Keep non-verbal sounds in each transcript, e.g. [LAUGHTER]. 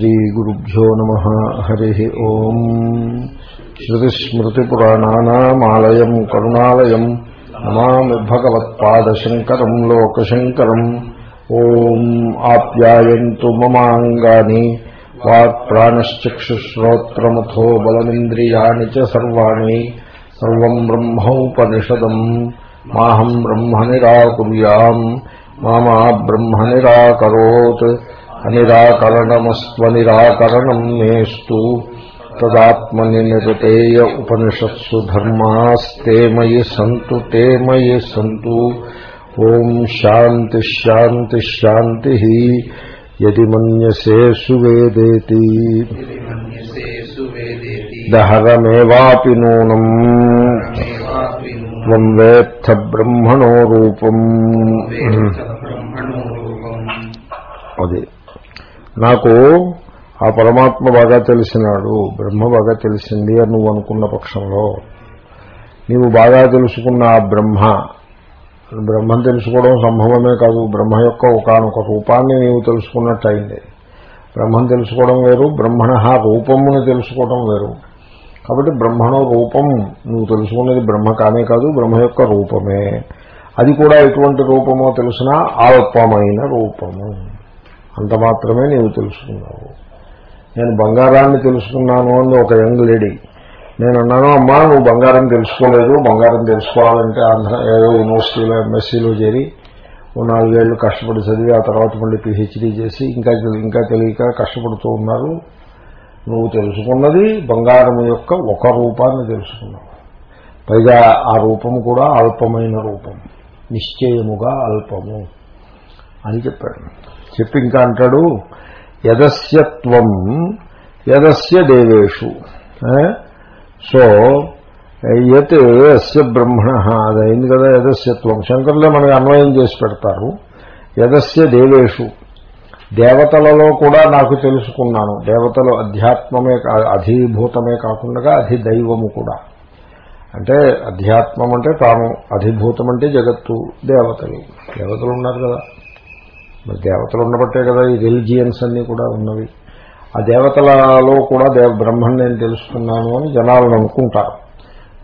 श्रीगुरुभ्यो नमः हरिः ओम् श्रुतिस्मृतिपुराणानामालयम् करुणालयम् नमामि भगवत्पादशङ्करम् लोकशङ्करम् ॐ आप्यायन्तु ममाङ्गानि वाक्प्राणश्चक्षुश्रोत्रमथो बलमिन्द्रियाणि च सर्वाणि सर्वम् ब्रह्मोपनिषदम् माहम् ब्रह्म निराकुर्याम् मा मा ब्रह्म निराकरोत् अनिराकरणमस्त्वनिराकरणम् मेस्तु तदात्मनि निरतेय उपनिषत्सु धर्मास्ते मयि सन्तु ते मयि सन्तु ॐ शान्तिश्शान्तिश्शान्तिः यदि मन्यसे सुवेदेति दहरमेवापि नूनम् त्वम् वेत्थ ब्रह्मणो रूपम् అది నాకు ఆ పరమాత్మ బాగా తెలిసినాడు బ్రహ్మ బాగా తెలిసింది అని నువ్వు అనుకున్న పక్షంలో. నీవు బాగా తెలుసుకున్న ఆ బ్రహ్మ బ్రహ్మను తెలుసుకోవడం సంభవమే కాదు బ్రహ్మ యొక్క ఒకనొక రూపాన్ని నీవు తెలుసుకున్నట్టయింది. బ్రహ్మను తెలుసుకోవడం వేరు బ్రహ్మణ రూపమును తెలుసుకోవడం వేరు. కాబట్టి బ్రహ్మణో రూపం నువ్వు తెలుసుకున్నది బ్రహ్మ కానే కాదు బ్రహ్మ యొక్క రూపమే. అది కూడా ఎటువంటి రూపమో తెలిసినా అల్పమైన రూపము. అంత మాత్రమే నీవు తెలుసుకున్నావు. నేను బంగారాన్ని తెలుసుకున్నాను అని ఒక యంగ్ లేడీ. నేను అన్నాను అమ్మా నువ్వు బంగారం తెలుసుకోలేదు. బంగారం తెలుసుకోవాలంటే ఆంధ్ర ఏదో యూనివర్సిటీలో ఎంఎస్సీలో చేరి ఓ నాలుగేళ్ళు కష్టపడి చదివి ఆ తర్వాత మళ్ళీ పిహెచ్డీ చేసి ఇంకా ఇంకా తెలియక కష్టపడుతూ ఉన్నారు. నువ్వు తెలుసుకున్నది బంగారం యొక్క ఒక రూపాన్ని తెలుసుకున్నావు. పైగా ఆ రూపం కూడా అల్పమైన రూపం. నిశ్చయముగా అల్పము. అని చెప్పాడు. చెప్పి ఇంకా అంటాడు యదస్యత్వం యదస్య దేవేషు. సో యత్ అస్య బ్రహ్మణ అది అయింది కదా యదస్యత్వం శంకరులే మనకి అన్వయం చేసి పెడతారు. యదస్య దేవేషు. దేవతలలో కూడా నాకు తెలుసుకున్నాను. దేవతలు అధ్యాత్మమే అధిభూతమే కాకుండా అధిదైవము కూడా. అంటే అధ్యాత్మం అంటే తాను అధిభూతం అంటే జగత్తు దేవతలు. దేవతలు ఉన్నారు కదా. మరి దేవతలు ఉండబట్టే కదా ఈ రిలిజియన్స్ అన్నీ కూడా ఉన్నవి. ఆ దేవతలలో కూడా దేవ బ్రహ్మని నేను తెలుసుకున్నాను అని జనాలను అనుకుంటారు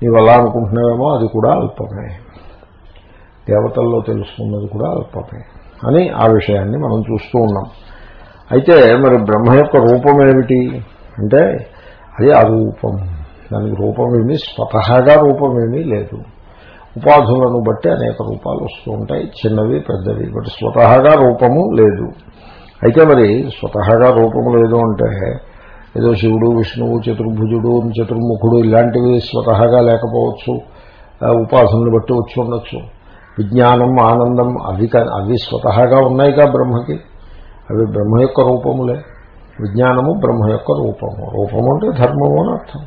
నీవు అలా అనుకుంటున్నావేమో అది కూడా అల్పమే. దేవతల్లో తెలుసుకున్నది కూడా అల్పమే అని ఆ విషయాన్ని మనం చూస్తూ ఉన్నాం. అయితే మరి బ్రహ్మ యొక్క రూపం ఏమిటి? అంటే అది అరూపం. దానికి రూపమేమీ స్వతహాగా రూపమేమీ లేదు. ఉపాధులను బట్టి అనేక రూపాలు వస్తూ ఉంటాయి. చిన్నవి పెద్దవి. బట్ స్వతహాగా రూపము లేదు. అయితే మరి స్వతహాగా రూపము లేదు అంటే ఏదో శివుడు విష్ణువు చతుర్భుజుడు చతుర్ముఖుడు ఇలాంటివి స్వతహాగా లేకపోవచ్చు. ఉపాసనలు బట్టి వచ్చి ఉండొచ్చు. విజ్ఞానం ఆనందం అవి అవి స్వతహాగా ఉన్నాయిగా బ్రహ్మకి. అవి బ్రహ్మ యొక్క రూపములే. విజ్ఞానము బ్రహ్మ యొక్క రూపము. రూపము అంటే ధర్మము అని అర్థం.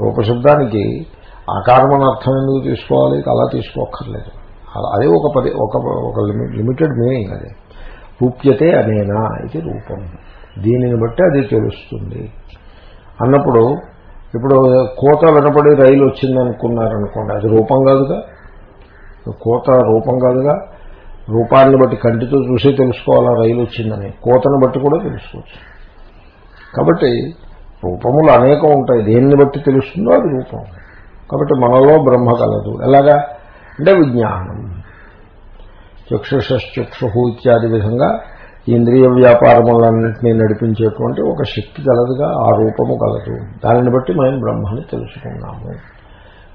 రూపశబ్దానికి ఆకారమని అర్థం ఎందుకు తీసుకోవాలి? అలా తీసుకోక్కర్లేదు. అదే ఒక పది ఒక ఒక లిమిటెడ్ మీనింగ్ అది. రూప్యతే అనేనా ఇది రూపం. దీనిని బట్టి అది తెలుస్తుంది. అన్నప్పుడు ఇప్పుడు కోత వినపడి రైలు వచ్చింది అనుకున్నారనుకోండి అది రూపం కాదుగా? కోత రూపం కాదుగా? రూపాన్ని బట్టి కంటితో చూసి తెలుసుకోవాలా రైలు వచ్చిందని? కోతను బట్టి కూడా తెలుసుకోవచ్చు. కాబట్టి రూపములు అనేకం ఉంటాయి. దేన్ని బట్టి తెలుస్తుందో అది రూపం. కాబట్టి మనలో బ్రహ్మ కలదు. ఎలాగా? అంటే విజ్ఞానం. చక్షుషక్షు ఇత్యాది విధంగా ఇంద్రియ వ్యాపారములన్నింటినీ నడిపించేటువంటి ఒక శక్తి కలదుగా ఆ రూపము కలదు. దానిని బట్టి మనం బ్రహ్మని తెలుసుకున్నాము.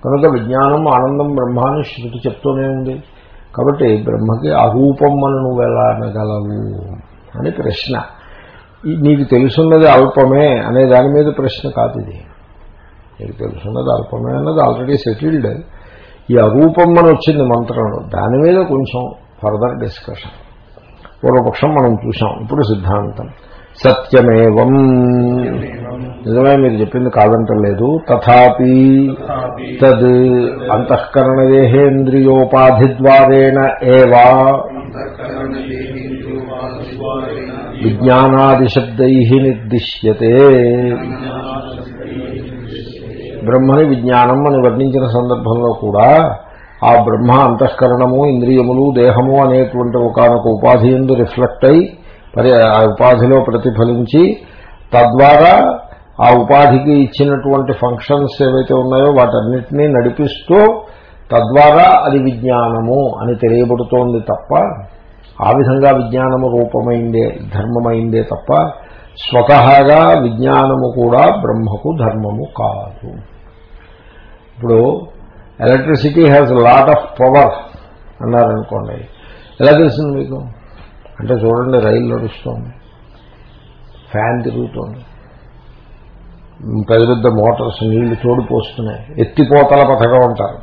కనుక విజ్ఞానం ఆనందం బ్రహ్మాన్ని శృతి చెప్తూనే ఉంది. కాబట్టి బ్రహ్మకి అరూపం అని నువ్వు ఎలా అనగలవు? అని ప్రశ్న. నీకు తెలుసున్నది అల్పమే అనే దాని మీద ప్రశ్న కాదు ఇది. మీకు తెలుసున్నది అల్పమే అన్నది ఆల్రెడీ సెటిల్డ్ ఈ అరూపం అని వచ్చింది మంత్రంలో దాని మీద కొంచెం ఫర్దర్ డిస్కషన్ పూర్వపక్షం మనం చూసాం. ఇప్పుడు సిద్ధాంతం. సత్యమేవం. నిజమే మీరు చెప్పింది కాదంటలేదు. తథాపి తద్ అంతఃకరణదేహేంద్రియోపాధిద్వారేణ ఏవా విజ్ఞానాదిశబ్దై నిర్దిశ్యతే. బ్రహ్మని విజ్ఞానం అని వర్ణించిన సందర్భంలో కూడా ఆ బ్రహ్మ అంతఃకరణము ఇంద్రియములు దేహము అనేటువంటి ఒకనొక ఉపాధి ఎందు రిఫ్లెక్ట్ అయి పరి ఆ ఉపాధిలో ప్రతిఫలించి తద్వారా ఆ ఉపాధికి ఇచ్చినటువంటి ఫంక్షన్స్ ఏవైతే ఉన్నాయో వాటన్నిటినీ నడిపిస్తూ తద్వారా అది విజ్ఞానము అని తెలియబడుతోంది తప్ప ఆ విధంగా విజ్ఞానము రూపమైందే ధర్మమైందే తప్ప స్వతహాగా విజ్ఞానము కూడా బ్రహ్మకు ధర్మము కాదు. ఇప్పుడు electricity has lot of power అన్నారనుకోండి ఎలా తెలిసింది మీకు? అంటే చూడండి రైలు నడుస్తోంది ఫ్యాన్ తిరుగుతోంది పెద్ద పెద్ద మోటార్స్ నీళ్ళు తోడిపోస్తున్నాయి ఎత్తిపోతల పథకం అంటారు.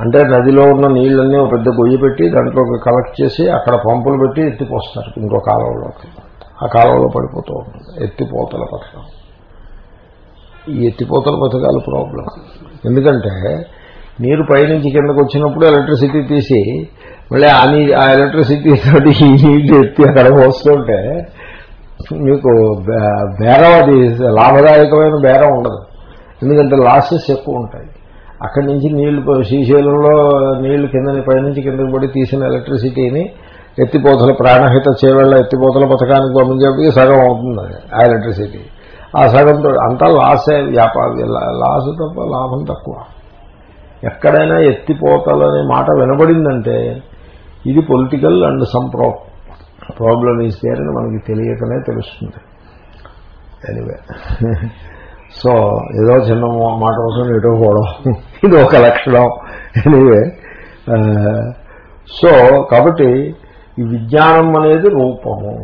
అంటే నదిలో ఉన్న నీళ్ళన్నీ ఒక పెద్ద గొయ్యి పెట్టి దాంట్లో కలెక్ట్ చేసి అక్కడ పంపులు పెట్టి ఎత్తిపోస్తారు ఇంకో కాలంలోకి ఆ కాలంలో పడిపోతూ ఉంటుంది ఎత్తిపోతల పథకం. ఈ ఎత్తిపోతల పథకాలు ప్రాబ్లం. ఎందుకంటే నీరు పైనుంచి కిందకు వచ్చినప్పుడు ఎలక్ట్రిసిటీ తీసి మళ్ళీ ఆ నీ ఆ ఎలక్ట్రిసిటీ తోటి ఈ ఎత్తి అక్కడ వస్తుంటే మీకు బేరం అది. లాభదాయకమైన బేరం ఉండదు. ఎందుకంటే లాసెస్ ఎక్కువ ఉంటాయి. అక్కడి నుంచి నీళ్ళు శ్రీశైలంలో నీళ్ళు కిందని పైనుంచి కిందకి పడి తీసిన ఎలక్ట్రిసిటీని ఎత్తిపోతల ప్రాణహిత చేవేళ్ళ ఎత్తిపోతల పథకానికి పంపించేప్పటికి సగం అవుతుంది ఆ ఎలక్ట్రిసిటీ. ఆ సగంతో అంతా లాసే వ్యాపార లాస్ తప్ప లాభం తక్కువ. ఎక్కడైనా ఎత్తిపోతలనే మాట వినబడిందంటే ఇది political and some pro problem is there అని మనకి తెలియకనే తెలుస్తుంది. ఎనివే సో [LAUGHS] ఏదో చిన్న మాట కోసం ఎటో పోవడం. [LAUGHS] ఇది ఒక లక్షణం. ఎనివే సో uh, కాబట్టి ఈ విజ్ఞానం అనేది రూపము.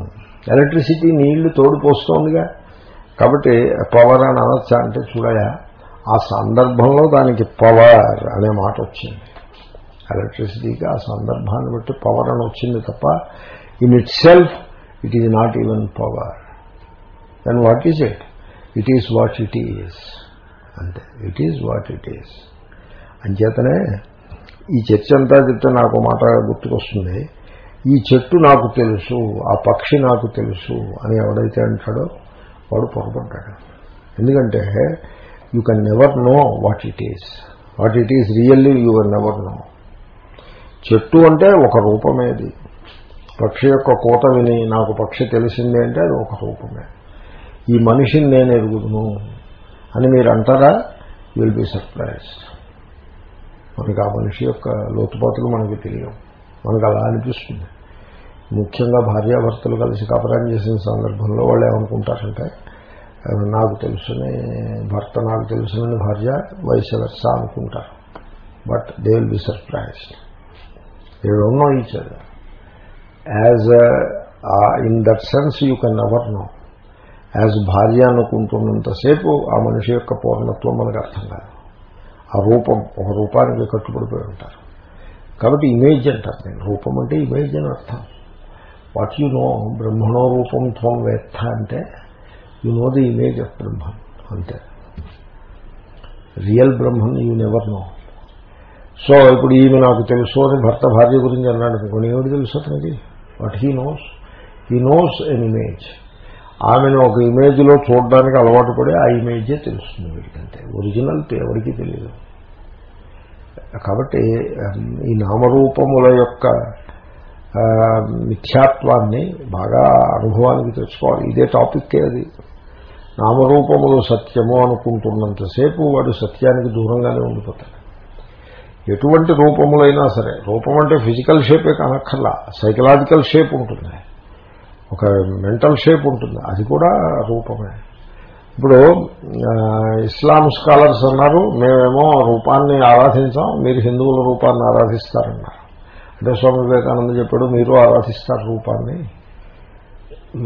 ఎలక్ట్రిసిటీ నీళ్ళు తోడిపోస్తోందిగా కాబట్టి పవర్ అని అనొచ్చా అంటే చూడయా? ఆ సందర్భంలో దానికి పవర్ అనే మాట వచ్చింది. ఎలక్ట్రిసిటీకి ఆ సందర్భాన్ని బట్టి పవర్ అని వచ్చింది తప్ప in itself it is not even power then what is it it is what it is అంతే. It is what it is అంచేతనే ఈ చర్చ అంతా చెప్తే నాకు మాట గుర్తుకొస్తుంది. ఈ చెట్టు నాకు తెలుసు ఆ పక్షి నాకు తెలుసు అని ఎవడైతే అంటాడో వాడు పొరపడ్డాడు ఎందుకంటే you can never know what it is what it is really you can never know చెట్టు అంటే ఒక రూపమేది పక్షి యొక్క కోత విని నాకు పక్షి తెలిసిందే అంటే అది ఒక రూపమే. ఈ మనిషిని నేను ఎరుగుదును అని మీరు అంటారా? విల్ బి సర్ప్రైజ్ మనకి ఆ మనిషి యొక్క లోతుపాతులు మనకి తెలియవు. మనకు అలా అనిపిస్తుంది. ముఖ్యంగా భార్యాభర్తలు కలిసి కాపరాన్ని చేసిన సందర్భంలో వాళ్ళు ఏమనుకుంటారంటే నాకు తెలుసుని భర్త నాకు తెలుసునని భార్య వయసు అనుకుంటారు. But they will be surprised they don't know each other as in that sense you can never know as భార్య అనుకుంటున్నంతసేపు ఆ మనిషి యొక్క పూర్ణత్వం మనకు అర్థం కాదు. ఆ రూపం ఒక రూపానికి కట్టుబడిపోయి ఉంటారు. కాబట్టి ఇమేజ్ అంటారు నేను రూపం అంటే ఇమేజ్ అని అర్థం. వాట్ యు నో బ్రహ్మణో రూపం త్వం వేత్త అంటే you know the image of Brahman అంతే. Real Brahman you never know. So ఇప్పుడు ఈమె నాకు తెలుసు అని భర్త భార్య గురించి అన్నాడు అనుకోండి ఏమిటి తెలుసు అతనికి? What he knows he knows an image ఆమెను ఒక ఇమేజ్లో చూడడానికి అలవాటు పడి ఆ ఇమేజే తెలుస్తుంది వీడికంటే ఒరిజినల్ ఎవరికి తెలియదు కాబట్టి ఈ నామరూపముల యొక్క మిథ్యాత్వాన్ని బాగా అనుభవానికి తెచ్చుకోవాలి. ఇదే టాపిక్కే అది. నామరూపములు సత్యము అనుకుంటున్నంతసేపు వాడు సత్యానికి దూరంగానే ఉండిపోతాడు. ఎటువంటి రూపములైనా సరే రూపం అంటే ఫిజికల్ షేపే కానక్కర్లా సైకలాజికల్ షేప్ ఉంటుంది. ఒక మెంటల్ షేప్ ఉంటుంది. అది కూడా రూపమే. ఇప్పుడు ఇస్లాం స్కాలర్స్ అన్నారు మేమేమో రూపాన్ని ఆరాధించాం మీరు హిందువుల రూపాన్ని ఆరాధిస్తారన్నారు. అంటే స్వామి వివేకానంద చెప్పాడు మీరు ఆరాధిస్తారు రూపాన్ని.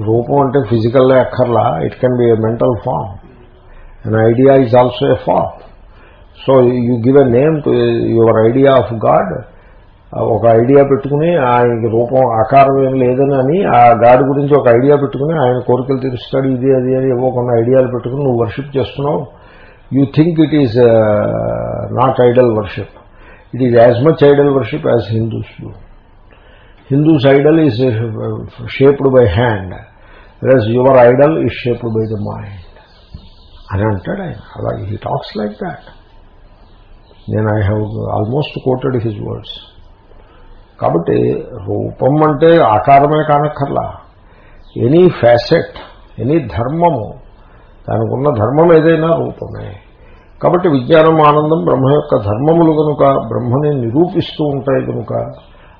రూపం అంటే ఫిజికల్లే అక్కర్లా it can be a mental form an idea is also a form so you give a name to your idea of god ఒక ఐడియా పెట్టుకుని ఆయనకి రూపం ఆకారం ఏం లేదని అని ఆ గాడ్ గురించి ఒక ఐడియా పెట్టుకుని ఆయన కోరికలు తీరుస్తాడు ఇది అది అని ఏవో కొన్ని ఐడియాలు పెట్టుకుని నువ్వు వర్షిప్ చేస్తున్నావు. You think it is not idol worship it is as much idol worship as Hindus do Hindus idol is shaped by hand versus your idol is shaped by the mind అని అంటాడు ఆయన అలాగే he talks like that నేను I have almost quoted his words కాబట్టి రూపం అంటే ఆకారమే కానక్కర్లా ఎనీ ఫ్యాసెట్ ఎనీ ధర్మము దానికి ఉన్న ధర్మం ఏదైనా రూపమే కాబట్టి విజ్ఞానం ఆనందం బ్రహ్మ యొక్క ధర్మములు కనుక బ్రహ్మని నిరూపిస్తూ ఉంటాయి కనుక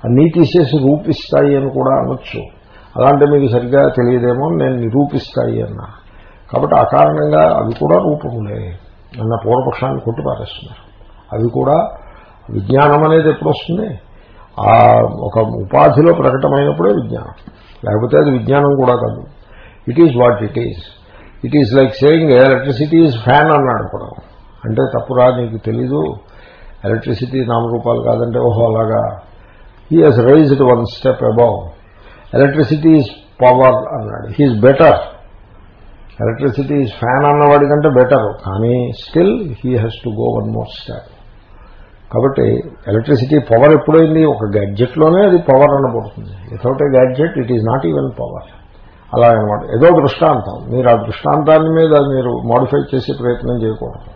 అన్నీ తీసేసి రూపిస్తాయి అని కూడా అనొచ్చు. అలాంటి మీకు సరిగ్గా తెలియదేమో నేను నిరూపిస్తాయి అన్నా. కాబట్టి ఆ కారణంగా అవి కూడా రూపములే అన్న పూర్వపక్షాన్ని కొట్టిపారేస్తున్నారు. అవి కూడా విజ్ఞానం అనేది ఎప్పుడు వస్తుంది? ఆ ఒక ఉపాధిలో ప్రకటమైనప్పుడే విజ్ఞానం. లేకపోతే అది విజ్ఞానం కూడా కాదు. It is what it is it is like saying electricity is fan అన్నాడు కూడా అంటే తప్పురా నీకు తెలీదు. ఎలక్ట్రిసిటీ నామరూపాలు కాదంటే ఓహో అలాగా. He has raised one step above electricity is power అన్నాడు. He is better electricity is fan అన్నవాడి కంటే బెటర్ కానీ still he has to go one more step కాబట్టి ఎలక్ట్రిసిటీ పవర్ ఎప్పుడైంది? ఒక గ్యాడ్జెట్లోనే అది పవర్ అనబడుతుంది. Without a gadget it is not even power అలాగనమాట ఏదో దృష్టాంతం. మీరు ఆ దృష్టాంతాన్ని మీద మీరు మోడిఫై చేసే ప్రయత్నం చేయకూడదు.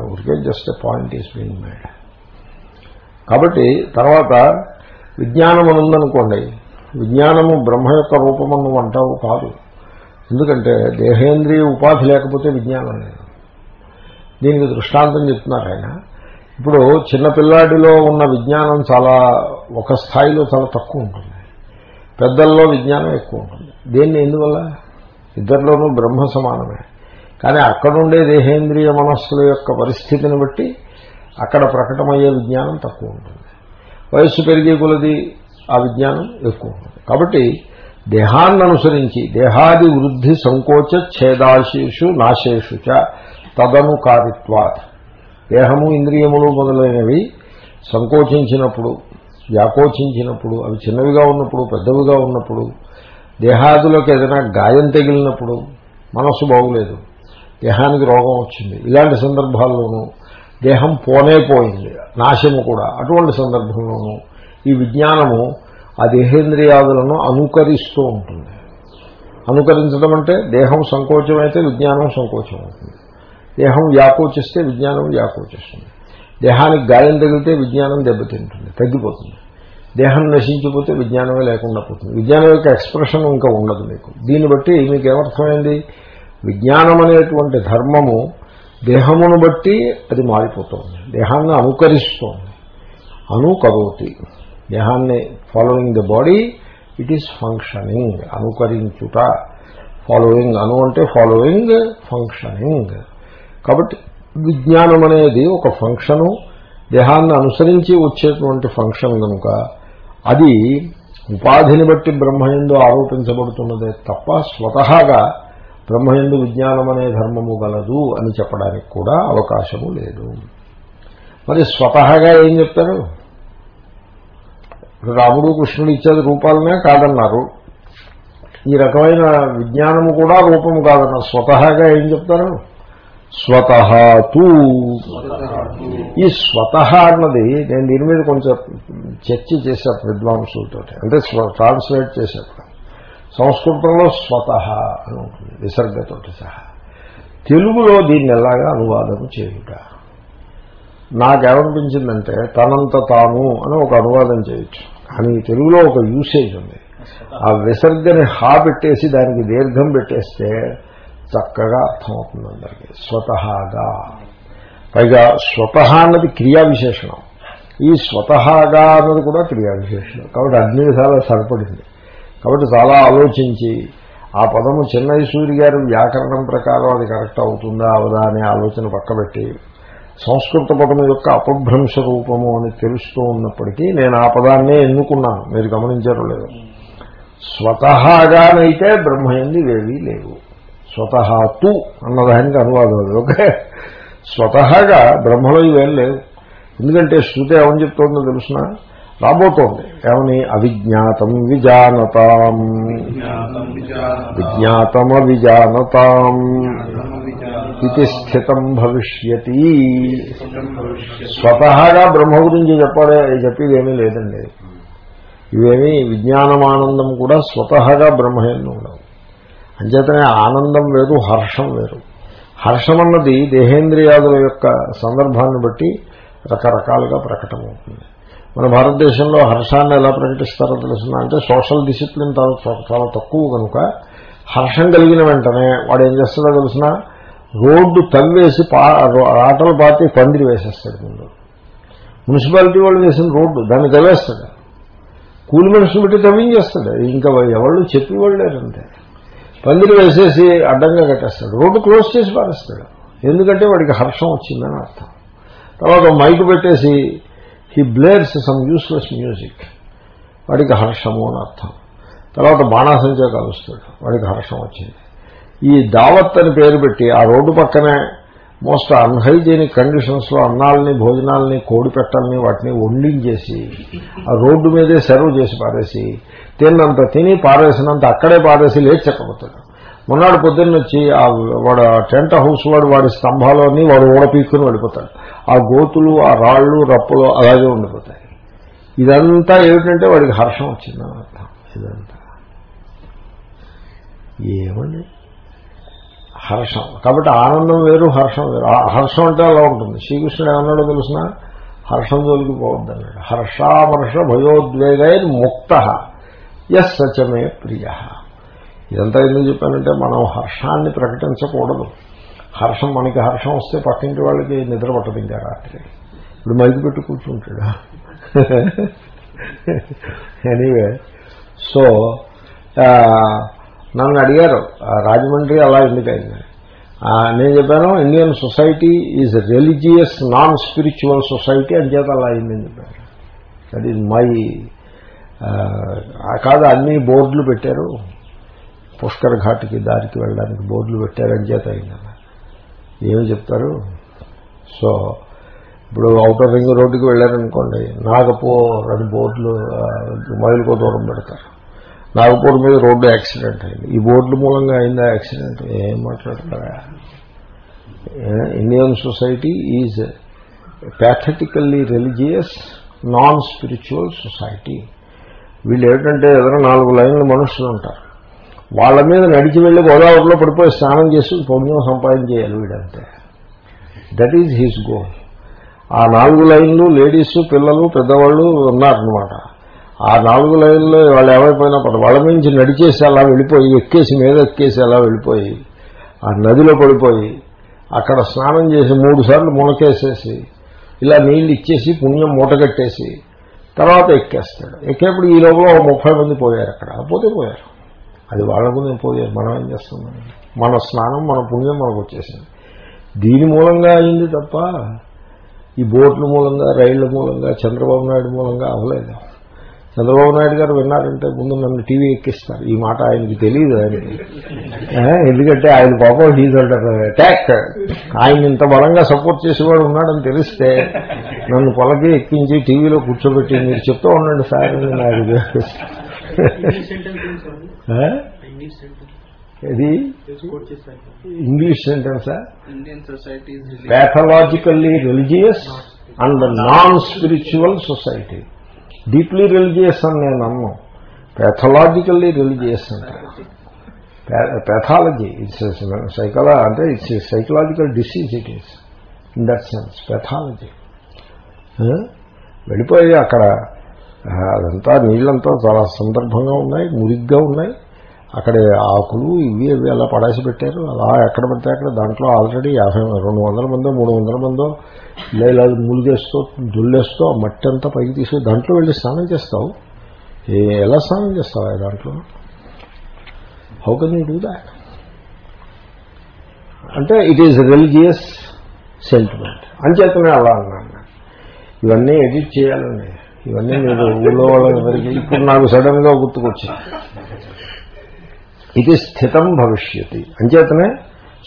ఊరికే just point is been made కాబట్టి తర్వాత విజ్ఞానం అని ఉందనుకోండి విజ్ఞానము బ్రహ్మ యొక్క రూపమను అంటావు కాదు. ఎందుకంటే దేహేంద్రియ ఉపాధి లేకపోతే విజ్ఞానం లేదు. దీనికి దృష్టాంతం చెప్తున్నారు ఆయన. ఇప్పుడు చిన్నపిల్లాడిలో ఉన్న విజ్ఞానం చాలా ఒక స్థాయిలో చాలా తక్కువ ఉంటుంది. పెద్దల్లో విజ్ఞానం ఎక్కువ ఉంటుంది. దేన్ని ఎందువల్ల? ఇద్దరిలోనూ బ్రహ్మ సమానమే. కానీ అక్కడుండే దేహేంద్రియ మనస్సుల యొక్క పరిస్థితిని బట్టి అక్కడ ప్రకటమయ్యే విజ్ఞానం తక్కువ ఉంటుంది. వయస్సు పెరిగే కొలది ఆ విజ్ఞానం ఎక్కువ ఉంటుంది. కాబట్టి దేహాన్ని అనుసరించి దేహాది వృద్ధి సంకోచ ఛేదాశేషు నాశేషు చ తదనుకారిత్వాత్. దేహము ఇంద్రియములు మొదలైనవి సంకోచించినప్పుడు వ్యాకోచించినప్పుడు అవి చిన్నవిగా ఉన్నప్పుడు పెద్దవిగా ఉన్నప్పుడు దేహాదులకు ఏదైనా గాయం తగిలినప్పుడు మనస్సు బాగులేదు. దేహానికి రోగం వచ్చింది. ఇలాంటి సందర్భాల్లోనూ దేహం పోనే పోయింది. నాశము కూడా. అటువంటి సందర్భంలోనూ ఈ విజ్ఞానము ఆ దేహేంద్రియాదులను అనుకరిస్తూ ఉంటుంది. అనుకరించడం అంటే దేహం సంకోచమైతే విజ్ఞానం సంకోచం అవుతుంది దేహం వ్యాకోచిస్తే విజ్ఞానం వ్యాకోచిస్తుంది. దేహానికి గాయం తగిలితే విజ్ఞానం దెబ్బతింటుంది. తగ్గిపోతుంది. దేహం నశించిపోతే విజ్ఞానమే లేకుండా పోతుంది. విజ్ఞానం యొక్క ఎక్స్ప్రెషన్ ఇంకా ఉండదు మీకు. దీన్ని బట్టి మీకు ఏమర్థమైంది? విజ్ఞానం అనేటువంటి ధర్మము దేహమును బట్టి అది మారిపోతుంది. దేహాన్ని అనుకరిస్తోంది. అనుకరోతి. దేహాన్ని following the body it is functioning అనుకరించుట. Following అను అంటే ఫాలోయింగ్ ఫంక్షనింగ్ కాబట్టి విజ్ఞానం అనేది ఒక ఫంక్షను దేహాన్ని అనుసరించి వచ్చేటువంటి ఫంక్షన్ కనుక అది ఉపాధిని బట్టి బ్రహ్మయందు ఆరోపించబడుతున్నదే తప్ప స్వతహాగా బ్రహ్మయందు విజ్ఞానం అనే ధర్మము గలదు అని చెప్పడానికి కూడా అవకాశము లేదు. మరి స్వతహాగా ఏం చెప్తారు? రాముడు కృష్ణుడు ఇచ్చేది రూపాలనే కాదన్నారు. ఈ రకమైన విజ్ఞానము కూడా రూపము కాదన్నారు. స్వతహాగా ఏం చెప్తారు? స్వతహాతూ ఈ స్వతహ అన్నది నేను దీని మీద కొంచెం చర్చ చేశాను విద్వాంసులతో అంటే ట్రాన్స్లేట్ చేశాను. సంస్కృతంలో స్వతహ అని ఉంటుంది విసర్గతోటి సహా. తెలుగులో దీన్ని ఎలాగా అనువాదం చేయుట? నాకేమనిపించిందంటే తనంత తాను అని ఒక అనువాదం చేయొచ్చు. కానీ తెలుగులో ఒక యూసేజ్ ఉంది. ఆ విసర్గని హా పెట్టేసి దానికి దీర్ఘం పెట్టేస్తే చక్కగా అర్థమవుతుంది అందరికీ. స్వతహాగా. పైగా స్వతహ అన్నది క్రియా విశేషణం ఈ స్వతహాగా అన్నది కూడా క్రియా విశేషణం కాబట్టి అన్ని విధాలా సరిపడింది. కాబట్టి చాలా ఆలోచించి ఆ పదము చెన్నై సూరి గారి వ్యాకరణం ప్రకారం అది కరెక్ట్ అవుతుందా అవదా అనే ఆలోచన పక్కబెట్టి సంస్కృత పదము యొక్క అపభ్రంశ రూపము అని తెలుస్తూ ఉన్నప్పటికీ నేను ఆ పదాన్నే ఎన్నుకున్నాను. మీరు గమనించారో లేదు. స్వతహాగానైతే బ్రహ్మయంది వేవీ లేవు. స్వతహాతు అన్నదానికి అనువాదం అది ఓకే? స్వతహాగా బ్రహ్మలో ఇవేం లేవు. ఎందుకంటే శృతి ఏమని చెప్తుందో తెలుసిన? రాబోతోంది. ఏమని? అవిజ్ఞాతం విజానతాం. విజ్ఞాతమ విజానతాం. ఇది స్థితం భవిష్యతి. స్వతహాగా బ్రహ్మ గురించి చెప్పాలి చెప్పేది ఏమీ లేదండి. ఇవేమీ విజ్ఞానమానందం కూడా స్వతహాగా బ్రహ్మయంలో ఉండవు. అంచేతనే ఆనందం వేరు హర్షం వేరు. హర్షం అన్నది దేహేంద్రియాదుల యొక్క సందర్భాన్ని బట్టి రకరకాలుగా ప్రకటమవుతుంది. మన భారతదేశంలో హర్షాన్ని ఎలా ప్రకటిస్తారో తెలుసిన? అంటే సోషల్ డిసిప్లిన్ చాలా తక్కువ కనుక హర్షం కలిగిన వెంటనే వాడు ఏం చేస్తాడో తెలిసిన? రోడ్డు తవ్వేసి ఆటలు పాతి పందిరి వేసేస్తాడు ముందు. మున్సిపాలిటీ వాళ్ళు వేసిన రోడ్డు దాన్ని తవ్వేస్తాడు. కూలి మనుషులు పెట్టి తవ్వించేస్తాడు. ఇంకా ఎవరు చెప్పేవాళ్ళు లేరంటే పందిరి వేసేసి అడ్డంగా కట్టేస్తాడు. రోడ్డు క్లోజ్ చేసి పారేస్తాడు. ఎందుకంటే వాడికి హర్షం వచ్చిందని అర్థం. తర్వాత మైక్ పెట్టేసి he blares some useless music వాడికి హర్షము అని అర్థం. తర్వాత బాణాసంచా కలుస్తాడు. వాడికి హర్షం వచ్చింది. ఈ దావత్ అని పేరు పెట్టి ఆ రోడ్డు పక్కనే మోస్ట్ అన్హైజీనిక్ కండిషన్స్లో అన్నాలని భోజనాలని కోడి పెట్టాలని వాటిని వండించేసి ఆ రోడ్డు మీదే సెర్వ్ చేసి పారేసి తిన్నంత తిని పారేసినంత అక్కడే పారేసి లేచి చెప్పబోతాడు మొన్నాడు పొద్దున్న వచ్చి ఆ వాడు టెంట్ హౌస్ వాడు వాడి స్తంభాలని వాడు ఓడపీక్కుని వెళ్ళిపోతాడు. ఆ గోతులు ఆ రాళ్ళు రప్పులు అలాగే ఉండిపోతాయి. ఇదంతా ఏమిటంటే వాడికి హర్షం వచ్చిందని అర్థం. ఇదంతా. ఏమండి? హర్షం. కాబట్టి ఆనందం వేరు హర్షం వేరు. హర్షం అంటే అలా ఉంటుంది. శ్రీకృష్ణుడు ఏమన్నాడో తెలిసిన? హర్షం జోలికి పోవద్దన్నాడు. హర్షామర్ష భయోద్వేగై ముక్త ఎస్ సచమే ప్రియ. ఇదంతా ఎందుకు చెప్పానంటే మనం హర్షాన్ని ప్రకటించకూడదు. హర్షం మనకి హర్షం వస్తే పక్కింటి వాళ్ళకి నిద్ర పట్టదు ఇంకా రాత్రి. ఇప్పుడు మైకి పెట్టి కూర్చుంటాడు. ఎనీవే సో నన్ను అడిగారు రాజమండ్రి అలా ఎందుకైంది నేను చెప్పాను Indian society is religious non spiritual society అని చేత అలా అయిందని చెప్పాను దట్ ఈజ్ మై కాదు అన్ని బోర్డులు పెట్టారు. పుష్కర్ ఘాట్కి దారికి వెళ్ళడానికి బోర్డులు పెట్టారు అని చేత అయిందన్న ఏమి చెప్తారు? సో ఇప్పుడు ఔటర్ రింగ్ రోడ్డుకి వెళ్ళారనుకోండి నాగపూర్ అని బోర్డులు మైలుకో దూరం పెడతారు. నాగపూర్ మీద రోడ్డు యాక్సిడెంట్ అయింది. ఈ బోర్డుల మూలంగా అయిందా యాక్సిడెంట్? ఏం మాట్లాడతారా? Indian society is pathetically religious non spiritual society. వీళ్ళు ఏంటంటే ఏదైనా నాలుగు లైన్ల మనుషులు ఉంటారు. వాళ్ళ మీద నడిచి వెళ్ళి గోదావరిలో పడిపోయి స్నానం చేసి పుణ్యం సంపాదించేయాలి వీడంతే. దట్ ఈజ్ హీస్ గోల్ ఆ నాలుగు లైన్లు లేడీస్ పిల్లలు పెద్దవాళ్ళు ఉన్నారనమాట ఆ నాలుగు లైన్లో వాళ్ళు ఏమైపోయినా వాళ్ళ నుంచి నడిచేసి అలా వెళ్ళిపోయి ఎక్కేసి మీద ఎక్కేసి అలా వెళ్ళిపోయి ఆ నదిలో పడిపోయి అక్కడ స్నానం చేసి మూడు సార్లు మునకేసేసి ఇలా నీళ్ళు ఇచ్చేసి పుణ్యం మూటగట్టేసి తర్వాత ఎక్కేస్తాడు. ఎక్కేప్పుడు ఈ లోపల ముప్పై మంది పోయారు అక్కడ. పోతే పోయారు. అది వాళ్ళ నేను పోయారు మనం ఏం చేస్తున్నాం? మన స్నానం మన పుణ్యం మనకు వచ్చేసింది. దీని మూలంగా అయింది తప్ప ఈ బోట్ల మూలంగా రైళ్ళ మూలంగా చంద్రబాబు నాయుడు మూలంగా అవ్వలేదు. చంద్రబాబు నాయుడు గారు విన్నారంటే ముందు నన్ను టీవీ ఎక్కిస్తారు ఈ మాట ఆయనకి తెలియదు ఆయనకి. ఎందుకంటే ఆయన పాపం డీజల్ అటాక్ ఆయన ఇంత బలంగా సపోర్ట్ చేసేవాడు ఉన్నాడని తెలిస్తే నన్ను పొలకి ఎక్కించి టీవీలో కూర్చోబెట్టి మీరు చెప్తూ ఉండండి సార్ నాయుడు ఇది English సెంటెన్సా pathologically religious and non spiritual society deeply religious అని నేను అన్ను ప్యాథలాజికల్లీ రిలీజియస్ అంటే. ప్యాథాలజీ ఇట్స్ సైకలా అంటే it's psychological disease it is in that sense pathology వెళ్ళిపోయి అక్కడ అదంతా నీళ్ళంతా చాలా సందర్భంగా ఉన్నాయి మురిగ్గా ఉన్నాయి. అక్కడ ఆకులు ఇవి ఇవి అలా పడాసి పెట్టారు. అలా ఎక్కడ పడితే అక్కడ దాంట్లో ఆల్రెడీ యాభై రెండు వందల మందో మూడు వందల మందో ఇలా ఇలా ములిగేస్తూ దుల్లేస్తూ మట్టి అంతా పైకి తీసి దాంట్లో వెళ్ళి స్నానం చేస్తావు. ఎలా స్నానం చేస్తావు దాంట్లో? How can you do that అంటే ఇట్ ఈజ్ రిలీజియస్ సెంటిమెంట్ అంచేతనే అలా అన్నాను. ఇవన్నీ ఎడిట్ చేయాలండి. ఇవన్నీ మీరు ఊళ్ళో వాళ్ళకి ఇప్పుడు నాకు సడన్గా గుర్తుకొచ్చింది ఇది స్థితం భవిష్యతి. అంచేతనే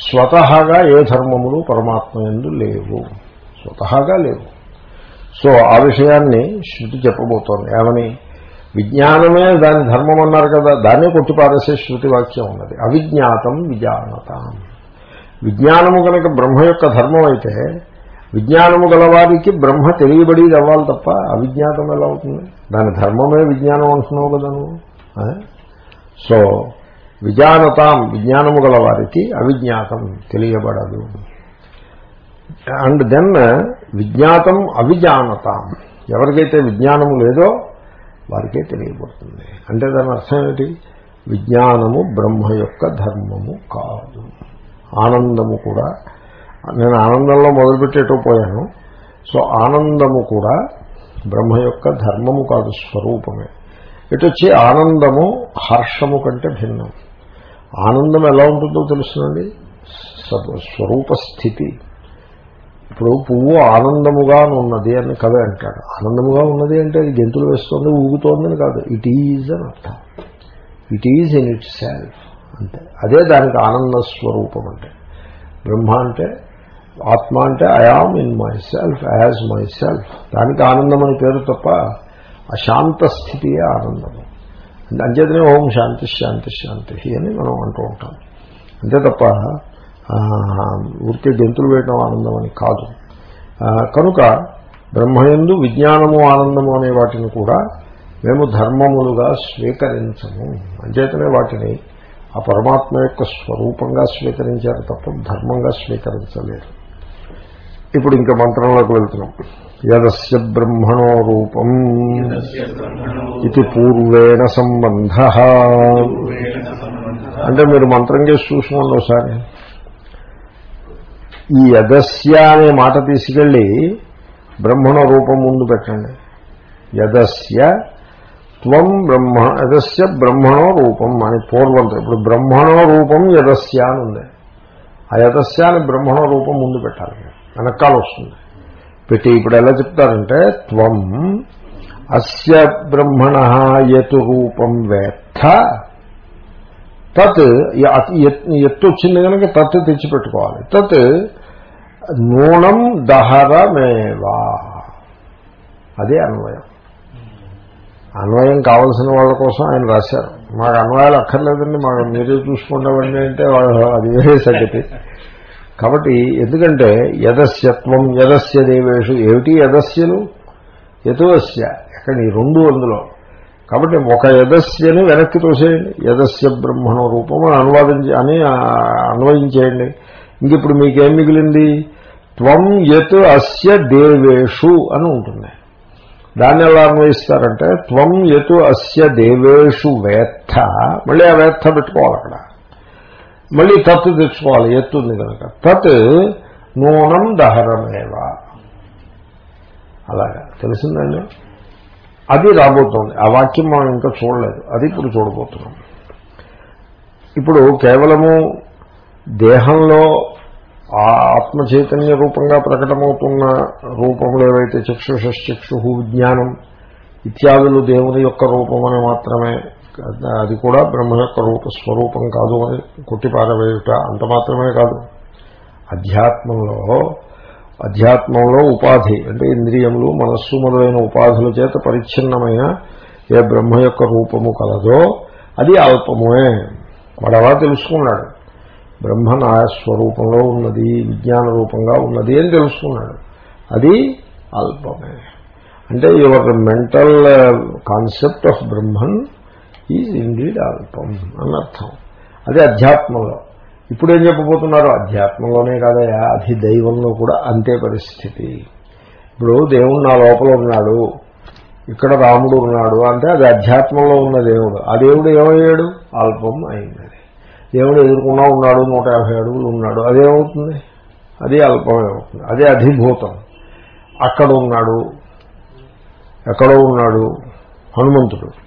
స్వతహాగా ఏ ధర్మములు పరమాత్మ ఎందు లేవు. స్వతహాగా లేవు. సో ఆ విషయాన్ని శృతి చెప్పబోతోంది. ఏమని? విజ్ఞానమే దాని ధర్మం అన్నారు కదా దాన్నే కొట్టిపారేసే శృతి వాక్యం ఉన్నది. అవిజ్ఞాతం విజానతం. విజ్ఞానము కనుక బ్రహ్మ యొక్క ధర్మం అయితే విజ్ఞానము గలవారికి బ్రహ్మ తెలియబడేది అవ్వాలి తప్ప అవిజ్ఞాతం ఎలా అవుతుంది? దాని ధర్మమే విజ్ఞానం అంటున్నావు కదా నువ్వు సో విజానతాం విజ్ఞానము గలవారికి అవిజ్ఞాతం తెలియబడదు. And then విజ్ఞాతం అవిజానతాం. ఎవరికైతే విజ్ఞానము లేదో వారికే తెలియబడుతుంది. అంటే దాని అర్థం ఏమిటి విజ్ఞానము బ్రహ్మ యొక్క ధర్మము కాదు. ఆనందము కూడా నేను ఆనందంలో మొదలుపెట్టేటో పోయాను. సో ఆనందము కూడా బ్రహ్మ యొక్క ధర్మము కాదు స్వరూపమే. ఇటు వచ్చి ఆనందము హర్షము కంటే భిన్నం. ఆనందం ఎలా ఉంటుందో తెలుసునండి? స్వరూప స్థితి ఇప్పుడు పువ్వు ఆనందముగా ఉన్నది అని కవి అంటాడు. ఆనందముగా ఉన్నది అంటే అది గెంతులు వేస్తుంది ఊగుతోందని కాదు. ఇట్ ఈజ్ అని అర్థం. It is in itself అంటే అదే దానికి ఆనంద స్వరూపం అంటే. బ్రహ్మ అంటే ఆత్మ అంటే I am in myself as myself దానికి ఆనందం అని పేరు తప్ప అశాంత స్థితియే ఆనందము. అంచేతనే ఓం శాంతి శాంతి శాంతి అని మనం అంటూ ఉంటాం. అంతే తప్ప ఊరికే గెంతులు వేయడం ఆనందం అని కాదు. కనుక బ్రహ్మయందు విజ్ఞానము ఆనందము అనే వాటిని కూడా మేము ధర్మములుగా స్వీకరించము. అంచేతనే వాటిని ఆ పరమాత్మ యొక్క స్వరూపంగా స్వీకరించారు తప్ప ధర్మంగా స్వీకరించలేరు ఇప్పుడు ఇంకా మంత్రంలోకి వెళ్తున్నాం. యదస్య బ్రహ్మణో రూపం ఇది పూర్వేణ సంబంధ. అంటే మీరు మంత్రం చేసి చూసుకోండి ఒకసారి. ఈ యదస్య అనే మాట తీసుకెళ్ళి బ్రహ్మణ రూపం ముందు పెట్టండి. యదస్య త్వం బ్రహ్మ యదస్య బ్రహ్మణో రూపం అని పూర్వంతో ఇప్పుడు బ్రహ్మణో రూపం యదస్య అని ఉంది. ఆ యదస్యాన్ని బ్రహ్మణో రూపం ముందు పెట్టాలి. వెనకాల వస్తుంది పెట్టి ఇప్పుడు ఎలా చెప్తారంటే త్వం అస్య బ్రహ్మణ యతు రూపం వేత్త తత్ ఎత్తు వచ్చింది కనుక తత్ తెచ్చిపెట్టుకోవాలి. తత్ నూనం దహరమేవా. అదే అన్వయం. అన్వయం కావలసిన వాళ్ళ కోసం ఆయన రాశారు. మాకు అన్వయాలు అక్కర్లేదండి మాకు మీరే చూసుకుంటామండి అంటే అది వేరే సంగతి. కాబట్టి ఎందుకంటే యదస్యత్వం యదస్య దేవేషు ఏమిటి యదస్యలు? యథోస్య ఎక్కడ ఈ రెండు అందులో. కాబట్టి ఒక యదస్యని వెనక్కి తోసేయండి. యదస్య బ్రహ్మణ రూపం అని అనువాదం అని అన్వయించేయండి. ఇంక ఇప్పుడు మీకేం మిగిలింది? త్వం యత్ అస్య దేవేషు అని ఉంటుంది. దాన్ని ఎలా అన్వయిస్తారంటే త్వం యతు అస్య దేవేషు వేత్త. మళ్ళీ ఆ వేత్త పెట్టుకోవాలి అక్కడ. మళ్ళీ తత్తు తెచ్చుకోవాలి ఎత్తుంది కనుక. తత్ నూనం దహరమేవా అలాగా. తెలిసిందండి? అది రాబోతోంది. ఆ వాక్యం మనం ఇంకా చూడలేదు. అది ఇప్పుడు చూడబోతున్నాం. ఇప్పుడు కేవలము దేహంలో ఆ ఆత్మ చైతన్య రూపంగా ప్రకటమవుతున్న రూపములు ఏవైతే చక్షుషక్షు విజ్ఞానం ఇత్యాదులు దేవుని యొక్క రూపమని మాత్రమే అది కూడా బ్రహ్మ యొక్క రూప స్వరూపం కాదు అని కొట్టిపారవేయుట అంత మాత్రమే కాదు. అధ్యాత్మంలో అధ్యాత్మంలో ఉపాధి అంటే ఇంద్రియములు మనస్సు మొదలైన ఉపాధుల చేత పరిచ్ఛిన్నమైన ఏ బ్రహ్మ యొక్క రూపము కలదో అది అల్పమే వాడు అలా తెలుసుకున్నాడు. బ్రహ్మ నా స్వరూపంలో ఉన్నది విజ్ఞాన రూపంగా ఉన్నది అని తెలుసుకున్నాడు. అది అల్పమే. అంటే your mental concept of Brahman is indeed అల్పం అర్థం అదే అధ్యాత్మంలో. ఇప్పుడేం చెప్పబోతున్నారు? అధ్యాత్మంలోనే కాదయా అధి దైవంలో కూడా అంతే పరిస్థితి. ఇప్పుడు దేవుడు నా లోపల ఉన్నాడు ఇక్కడ రాముడు ఉన్నాడు అంటే అది అధ్యాత్మంలో ఉన్న దేవుడు. ఆ దేవుడు ఏమయ్యాడు? అల్పం అయింది దేవుడు ఎదుర్కొన్నా ఉన్నాడు నూట యాభై అడుగులు ఉన్నాడు. అదేమవుతుంది? అది అల్పమే అవుతుంది. అదే అధిభూతం. అక్కడ ఉన్నాడు ఎక్కడో ఉన్నాడు హనుమంతుడు.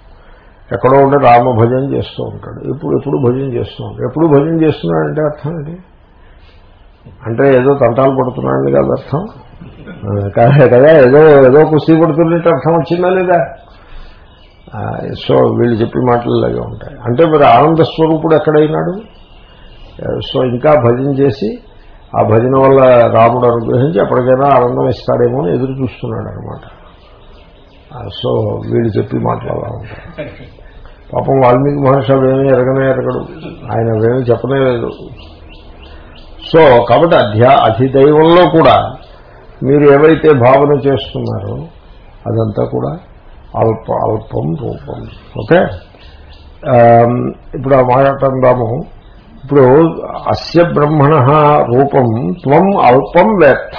ఎక్కడో ఉంటే రామ భజన చేస్తూ ఉంటాడు. ఎప్పుడు ఎప్పుడు భజన చేస్తూ ఉంటాడు. ఎప్పుడు భజన చేస్తున్నాడంటే అర్థం ఏంటి? అంటే ఏదో తంటాలు పడుతున్నాడని కాదు అర్థం? కదా ఏదో ఏదో కుస్తీ పడుతున్నట్టు అర్థం వచ్చిందా లేదా? సో వీళ్ళు చెప్పి మాటలలాగే ఉంటాయి. అంటే మరి ఆనంద స్వరూపుడు ఎక్కడైనాడు? సో ఇంకా భజన చేసి ఆ భజన వల్ల రాముడు అనుగ్రహించి ఎప్పటికైనా ఆనందం ఇస్తాడేమో అని ఎదురు చూస్తున్నాడు అనమాట సో వీళ్ళు చెప్పి మాట్లాడాల పాపం వాల్మీకి మహర్షి అవేమీ ఎరగనే ఎరగడు. ఆయన అవేమీ చెప్పనే లేదు. సో కాబట్టి అధ్యా అధిదైవంలో కూడా మీరు ఏవైతే భావన చేస్తున్నారో అదంతా కూడా అల్ప అల్పం రూపం. ఓకే ఇప్పుడు ఆ మాట అందాము ఇప్పుడు అస్య బ్రహ్మణ రూపం త్వం అల్పం వేత్త.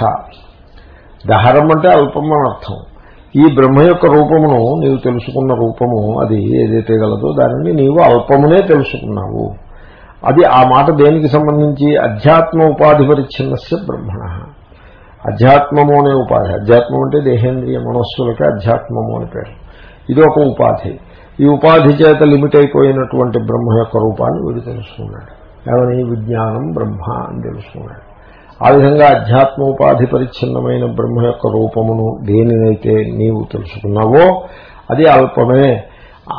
దహరం అంటే అల్పం అని అర్థం. ఈ బ్రహ్మ యొక్క రూపమును నీవు తెలుసుకున్న రూపము అది ఏదైతే గలదో దానిని నీవు అల్పమునే తెలుసుకున్నావు. అది ఆ మాట దేనికి సంబంధించి? అధ్యాత్మ ఉపాధి పరిచ్ఛిన్నస్య బ్రహ్మణ. అధ్యాత్మము అనే ఉపాధి. అధ్యాత్మం అంటే దేహేంద్రియ మనస్సులకే అధ్యాత్మము అని పేరు. ఇది ఒక ఉపాధి. ఈ ఉపాధి చేత లిమిట్ అయిపోయినటువంటి బ్రహ్మ యొక్క రూపాన్ని వీడు తెలుసుకున్నాడు. ఏమని? విజ్ఞానం బ్రహ్మ అని తెలుసుకున్నాడు. ఆ విధంగా అధ్యాత్మోపాధి పరిచ్ఛిన్నమైన బ్రహ్మ యొక్క రూపమును దేనినైతే నీవు తెలుసుకున్నావో అది అల్పమే.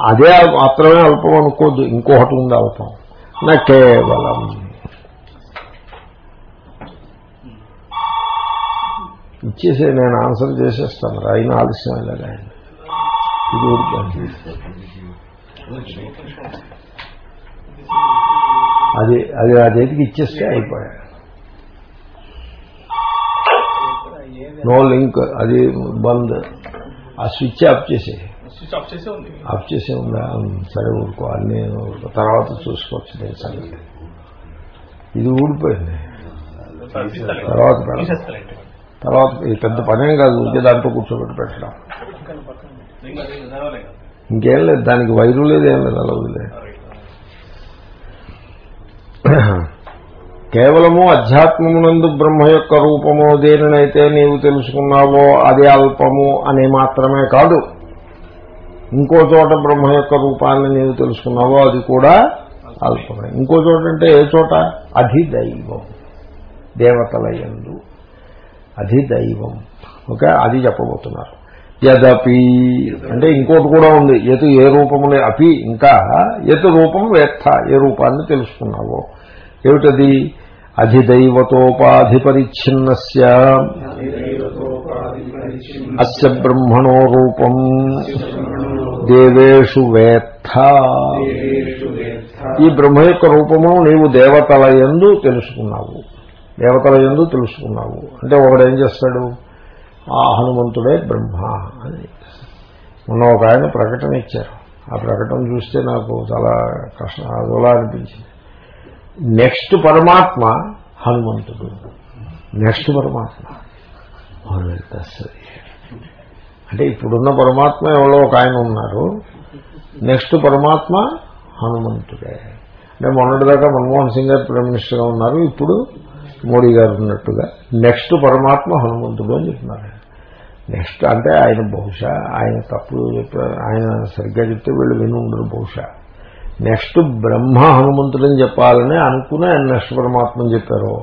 అదే మాత్రమే అల్పం అనుకోద్దు. ఇంకొకటి ఉంది అల్పం. నా కేవలం. ఇచ్చేసే నేను ఆన్సర్ చేసేస్తాను. అయినా ఆలస్యం ఇలాగా ఇది అది అది ఆ చేతికి ఇచ్చేస్తే అయిపోయాడు. నో లింక్ అది బంద్. ఆ స్విచ్ ఆఫ్ చేసే ఆఫ్ చేసే ఉంది? సరే ఊరుకో. అన్ని తర్వాత చూసుకోవచ్చు నేను సంగతి. ఇది ఊడిపోయింది. తర్వాత తర్వాత పెద్ద పనేం కాదు ఊరికే దాంట్లో కూర్చోబెట్టి పెట్టడం. ఇంకా లేదు దానికి వైరు లేదు ఏం లేదు అలా వదిలే. [COUGHS] కేవలము అధ్యాత్మమునందు బ్రహ్మ యొక్క రూపము దేనినైతే నీవు తెలుసుకున్నావో అది అల్పము అని మాత్రమే కాదు. ఇంకో చోట బ్రహ్మ యొక్క రూపాన్ని నీవు తెలుసుకున్నావో అది కూడా అల్పమే. ఇంకో చోట అంటే ఏ చోట? అధిదైవం. దేవతలయందు అధిదైవం. ఓకే? అది చెప్పబోతున్నారు. యదపి అంటే ఇంకోటి కూడా ఉంది. ఎటు ఏ రూపములే అపి. ఇంకా ఎటు రూపం వేత్త. ఏ రూపాన్ని తెలుసుకున్నావో. ఏమిటది? అధిదైవతోపాధి పరిచ్ఛిన్నస్య అస్య బ్రహ్మణో రూపం. దేవేషు వేత్త. ఈ బ్రహ్మ యొక్క రూపము నీవు దేవతల యందు తెలుసుకున్నావు. దేవతల యందు తెలుసుకున్నావు. అంటే ఒకడు ఏం చేస్తాడు? ఆ హనుమంతుడే బ్రహ్మ అని మొన్న ఒక ఆయన ప్రకటన ఇచ్చారు. ఆ ప్రకటన చూస్తే నాకు చాలా కష్టం అదోలా అనిపించింది. నెక్స్ట్ పరమాత్మ హనుమంతుడు. నెక్స్ట్ పరమాత్మ. అంటే ఇప్పుడున్న పరమాత్మ ఎవరో ఒక ఆయన ఉన్నారు. నెక్స్ట్ పరమాత్మ హనుమంతుడే. అంటే మొన్నటిదాకా మన్మోహన్ సింగ్ గారు ప్రైమ్ మినిస్టర్గా ఉన్నారు. ఇప్పుడు మోడీ గారు ఉన్నట్టుగా నెక్స్ట్ పరమాత్మ హనుమంతుడు అని చెప్తున్నారు. నెక్స్ట్ అంటే ఆయన బహుశా ఆయన తప్పులు చెప్పారు ఆయన సరిగ్గా చెప్తే వీళ్ళు విని ఉండరు బహుశా. నెక్స్ట్ బ్రహ్మ హనుమంతుడని చెప్పాలని అనుకుని ఆయన నెక్స్ట్ పరమాత్మని చెప్పారు.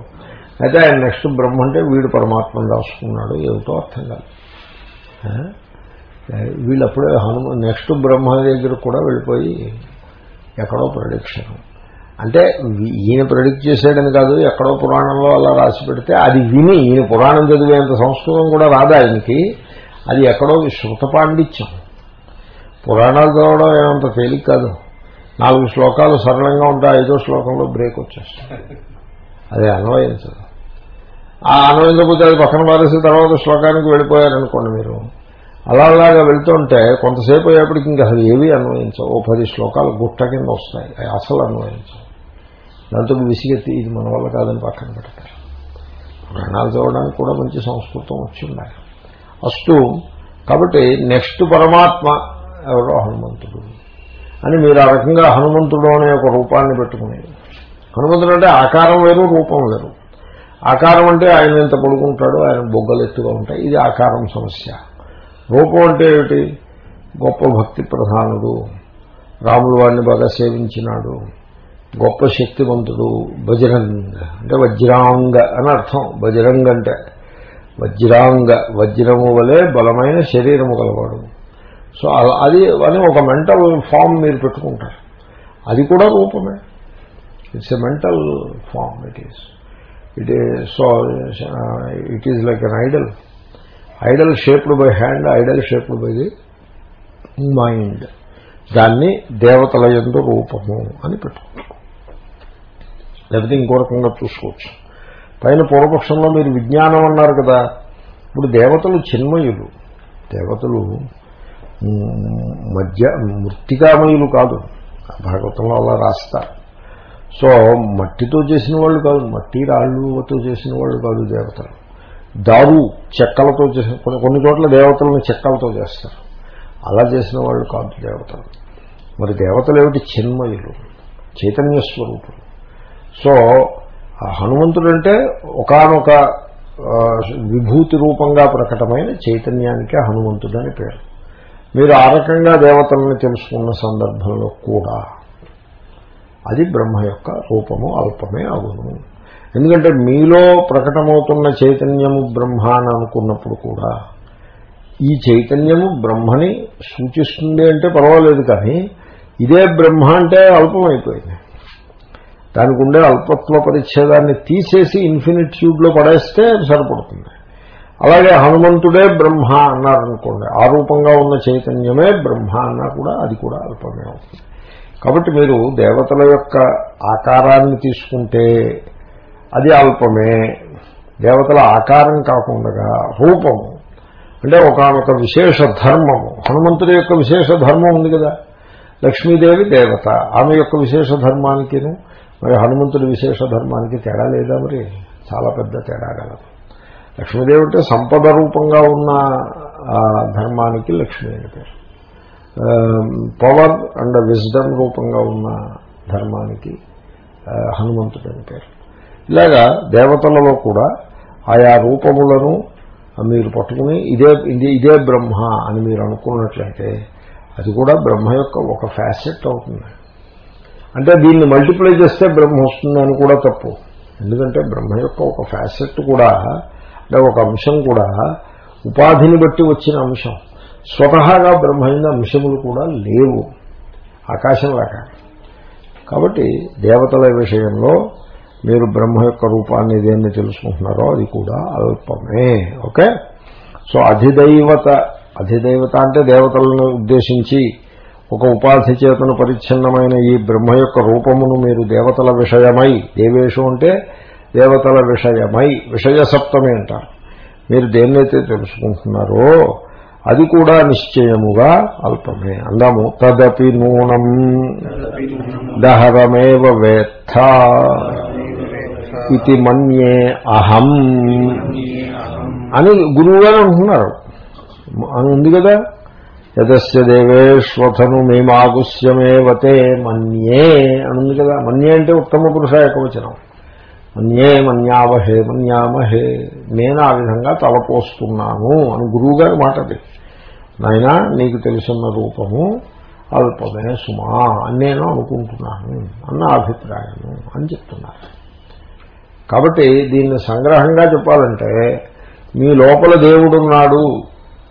అయితే ఆయన నెక్స్ట్ బ్రహ్మ అంటే వీడు పరమాత్మని రాసుకున్నాడు. ఏమిటో అర్థం కాదు. ఆ? వీళ్ళు అప్పుడే హనుమ నెక్స్ట్ బ్రహ్మ దగ్గర కూడా వెళ్ళిపోయి ఎక్కడో ప్రొడిక్షన్ అంటే ఈయన ప్రొడిక్ట్ చేశాడని కాదు ఎక్కడో పురాణంలో అలా రాసి పెడితే అది విని ఈయన పురాణం చదివేంత సంస్కృతం కూడా రాదు ఆయనకి? అది ఎక్కడో శృత పాండిత్యం. పురాణాలు చదవడం ఏమంత తేలిక కాదు. నాలుగు శ్లోకాలు సరళంగా ఉంటాయి ఐదో శ్లోకంలో బ్రేక్ వచ్చేస్తుంది. అదే అన్వయించదు. ఆ అన్వయించకపోతే అది పక్కన పారేసి తర్వాత శ్లోకానికి వెళ్ళిపోయారనుకోండి మీరు. అలా అలాగా వెళ్తుంటే కొంతసేపు అయ్యేప్పటికి ఇంకా అసలు ఏవి అన్వయించవు. ఓ పది శ్లోకాలు గుట్ట కింద వస్తాయి. అవి అసలు అన్వయించవు. దాంతో విసిగెత్తి ఇది మన వల్ల కాదని పక్కన పెడతారు. పురాణాలు చదవడానికి కూడా మంచి సంస్కృతం వచ్చి ఉండాలి. అస్తు కాబట్టి నెక్స్ట్ పరమాత్మ ఎవరో హనుమంతుడు. అని మీరు ఆ రకంగా హనుమంతుడు అనే ఒక రూపాన్ని పెట్టుకునేది. హనుమంతుడు అంటే ఆకారం వేరు రూపం వేరు. ఆకారం అంటే ఆయన ఎంత పడుకుంటాడో ఆయన బొగ్గలు ఎత్తుగా ఉంటాయి. ఇది ఆకారం సమస్య. రూపం అంటే ఏమిటి? గొప్ప భక్తి ప్రధానుడు రాముల వాడిని బాగా సేవించినాడు గొప్ప శక్తివంతుడు భజరంగ అంటే వజ్రాంగ అని అర్థం. బజరంగ అంటే వజ్రాంగ వజ్రము వలె బలమైన శరీరము గలవాడు. సో అది అని ఒక మెంటల్ ఫామ్ మీరు పెట్టుకుంటారు. అది కూడా రూపమే. It's a mental form it is it is so it is like an idol idol shaped by hand idol shaped by the mind దాన్ని దేవతల ఎందు రూపము అని పెట్టుకుంటారు. లేకపోతే ఇంకో రకంగా చూసుకోవచ్చు. పైన పూర్వపక్షంలో మీరు విజ్ఞానం అన్నారు కదా. ఇప్పుడు దేవతలు చిన్మయులు. దేవతలు మధ్య మృతికామయులు కాదు. భాగవతంలో అలా రాస్తారు సో మట్టితో చేసిన వాళ్ళు కాదు మట్టి రాళ్ళుతో చేసిన వాళ్ళు కాదు దేవతలు. దారు చెక్కలతో చేసిన కొన్ని కొన్ని చోట్ల దేవతలను చెక్కలతో చేస్తారు. అలా చేసిన వాళ్ళు కాదు దేవతలు. మరి దేవతలు ఏమిటి? చిన్మయులు చైతన్య స్వరూపులు. సో ఆ హనుమంతుడు అంటే ఒకనొక విభూతి రూపంగా ప్రకటమైన చైతన్యానికే హనుమంతుడు అని పేరు. మీరు ఆ రకంగా దేవతలను తెలుసుకున్న సందర్భంలో కూడా అది బ్రహ్మ యొక్క రూపము అల్పమే అగును. ఎందుకంటే మీలో ప్రకటమవుతున్న చైతన్యము బ్రహ్మ అని అనుకున్నప్పుడు కూడా ఈ చైతన్యము బ్రహ్మని సూచిస్తుంది అంటే పర్వాలేదు కానీ ఇదే బ్రహ్మ అంటే అల్పమైపోయింది. దానికి ఉండే అల్పత్వ పరిచ్ఛేదాన్ని తీసేసి ఇన్ఫినిట్యూడ్లో పడేస్తే సరిపడుతుంది. అలాగే హనుమంతుడే బ్రహ్మ అన్నారనుకోండి ఆ రూపంగా ఉన్న చైతన్యమే బ్రహ్మ అన్నా కూడా అది కూడా అల్పమే అవుతుంది. కాబట్టి మీరు దేవతల యొక్క ఆకారాన్ని తీసుకుంటే అది అల్పమే. దేవతల ఆకారం కాకుండా రూపము అంటే ఒకనొక విశేష ధర్మము. హనుమంతుడి యొక్క విశేష ధర్మం ఉంది కదా. లక్ష్మీదేవి దేవత ఆమె యొక్క విశేష ధర్మానికిను. మరి హనుమంతుడి విశేష ధర్మానికి తేడా లేదా మరి? చాలా పెద్ద తేడా గలదు. లక్ష్మీదేవి అంటే సంపద రూపంగా ఉన్న ధర్మానికి లక్ష్మీ అని పేరు. పవర్ అండ్ విజ్డమ్ రూపంగా ఉన్న ధర్మానికి హనుమంతుడు అని పేరు. ఇలాగా దేవతలలో కూడా ఆయా రూపములను మీరు పట్టుకుని ఇదే ఇదే బ్రహ్మ అని మీరు అనుకున్నట్లయితే అది కూడా బ్రహ్మ యొక్క ఒక ఫ్యాసెట్ అవుతుంది. అంటే దీన్ని మల్టిప్లై చేస్తే బ్రహ్మ వస్తుంది అని కూడా తప్పు. ఎందుకంటే బ్రహ్మ యొక్క ఒక ఫ్యాసెట్ కూడా అంటే ఒక అంశం కూడా ఉపాధిని బట్టి వచ్చిన అంశం. స్వతహాగా బ్రహ్మైన అంశములు కూడా లేవు. ఆకాశంలాగా కాబట్టి దేవతల విషయంలో మీరు బ్రహ్మ యొక్క రూపాన్ని దేన్ని తెలుసుకుంటున్నారో అది కూడా అల్పమే. ఓకే? సో అధిదైవత అధిదైవత అంటే దేవతలను ఉద్దేశించి ఒక ఉపాధి చేతను పరిచ్ఛిన్నమైన ఈ బ్రహ్మ యొక్క రూపమును మీరు దేవతల విషయమై దేవేషు అంటే దేవతల విషయమై విషయసప్తమే అంటారు. మీరు దేన్నైతే తెలుసుకుంటున్నారో అది కూడా నిశ్చయముగా అల్పమే. అందాము తదపి నూనం దహరమేవ వేత్త ఇది మన్యే అహం అని గురువుగానే అంటున్నారు. అని ఉంది కదా? యదస్య దేవేశ్వథను మేమాగుస్యమేవతే మన్యే అని ఉంది కదా? మన్యే అంటే ఉత్తమ పురుష ఏకవచనం. మన్యే మన్యావహే మన్యామహే. నేను ఆ విధంగా తలపోస్తున్నాను అని గురువుగారి మాటది నాయన నీకు తెలిసిన రూపము అల్పమే సుమా అని నేను అనుకుంటున్నాను అన్న అభిప్రాయము అని చెప్తున్నారు. కాబట్టి దీన్ని సంగ్రహంగా చెప్పాలంటే మీ లోపల దేవుడున్నాడు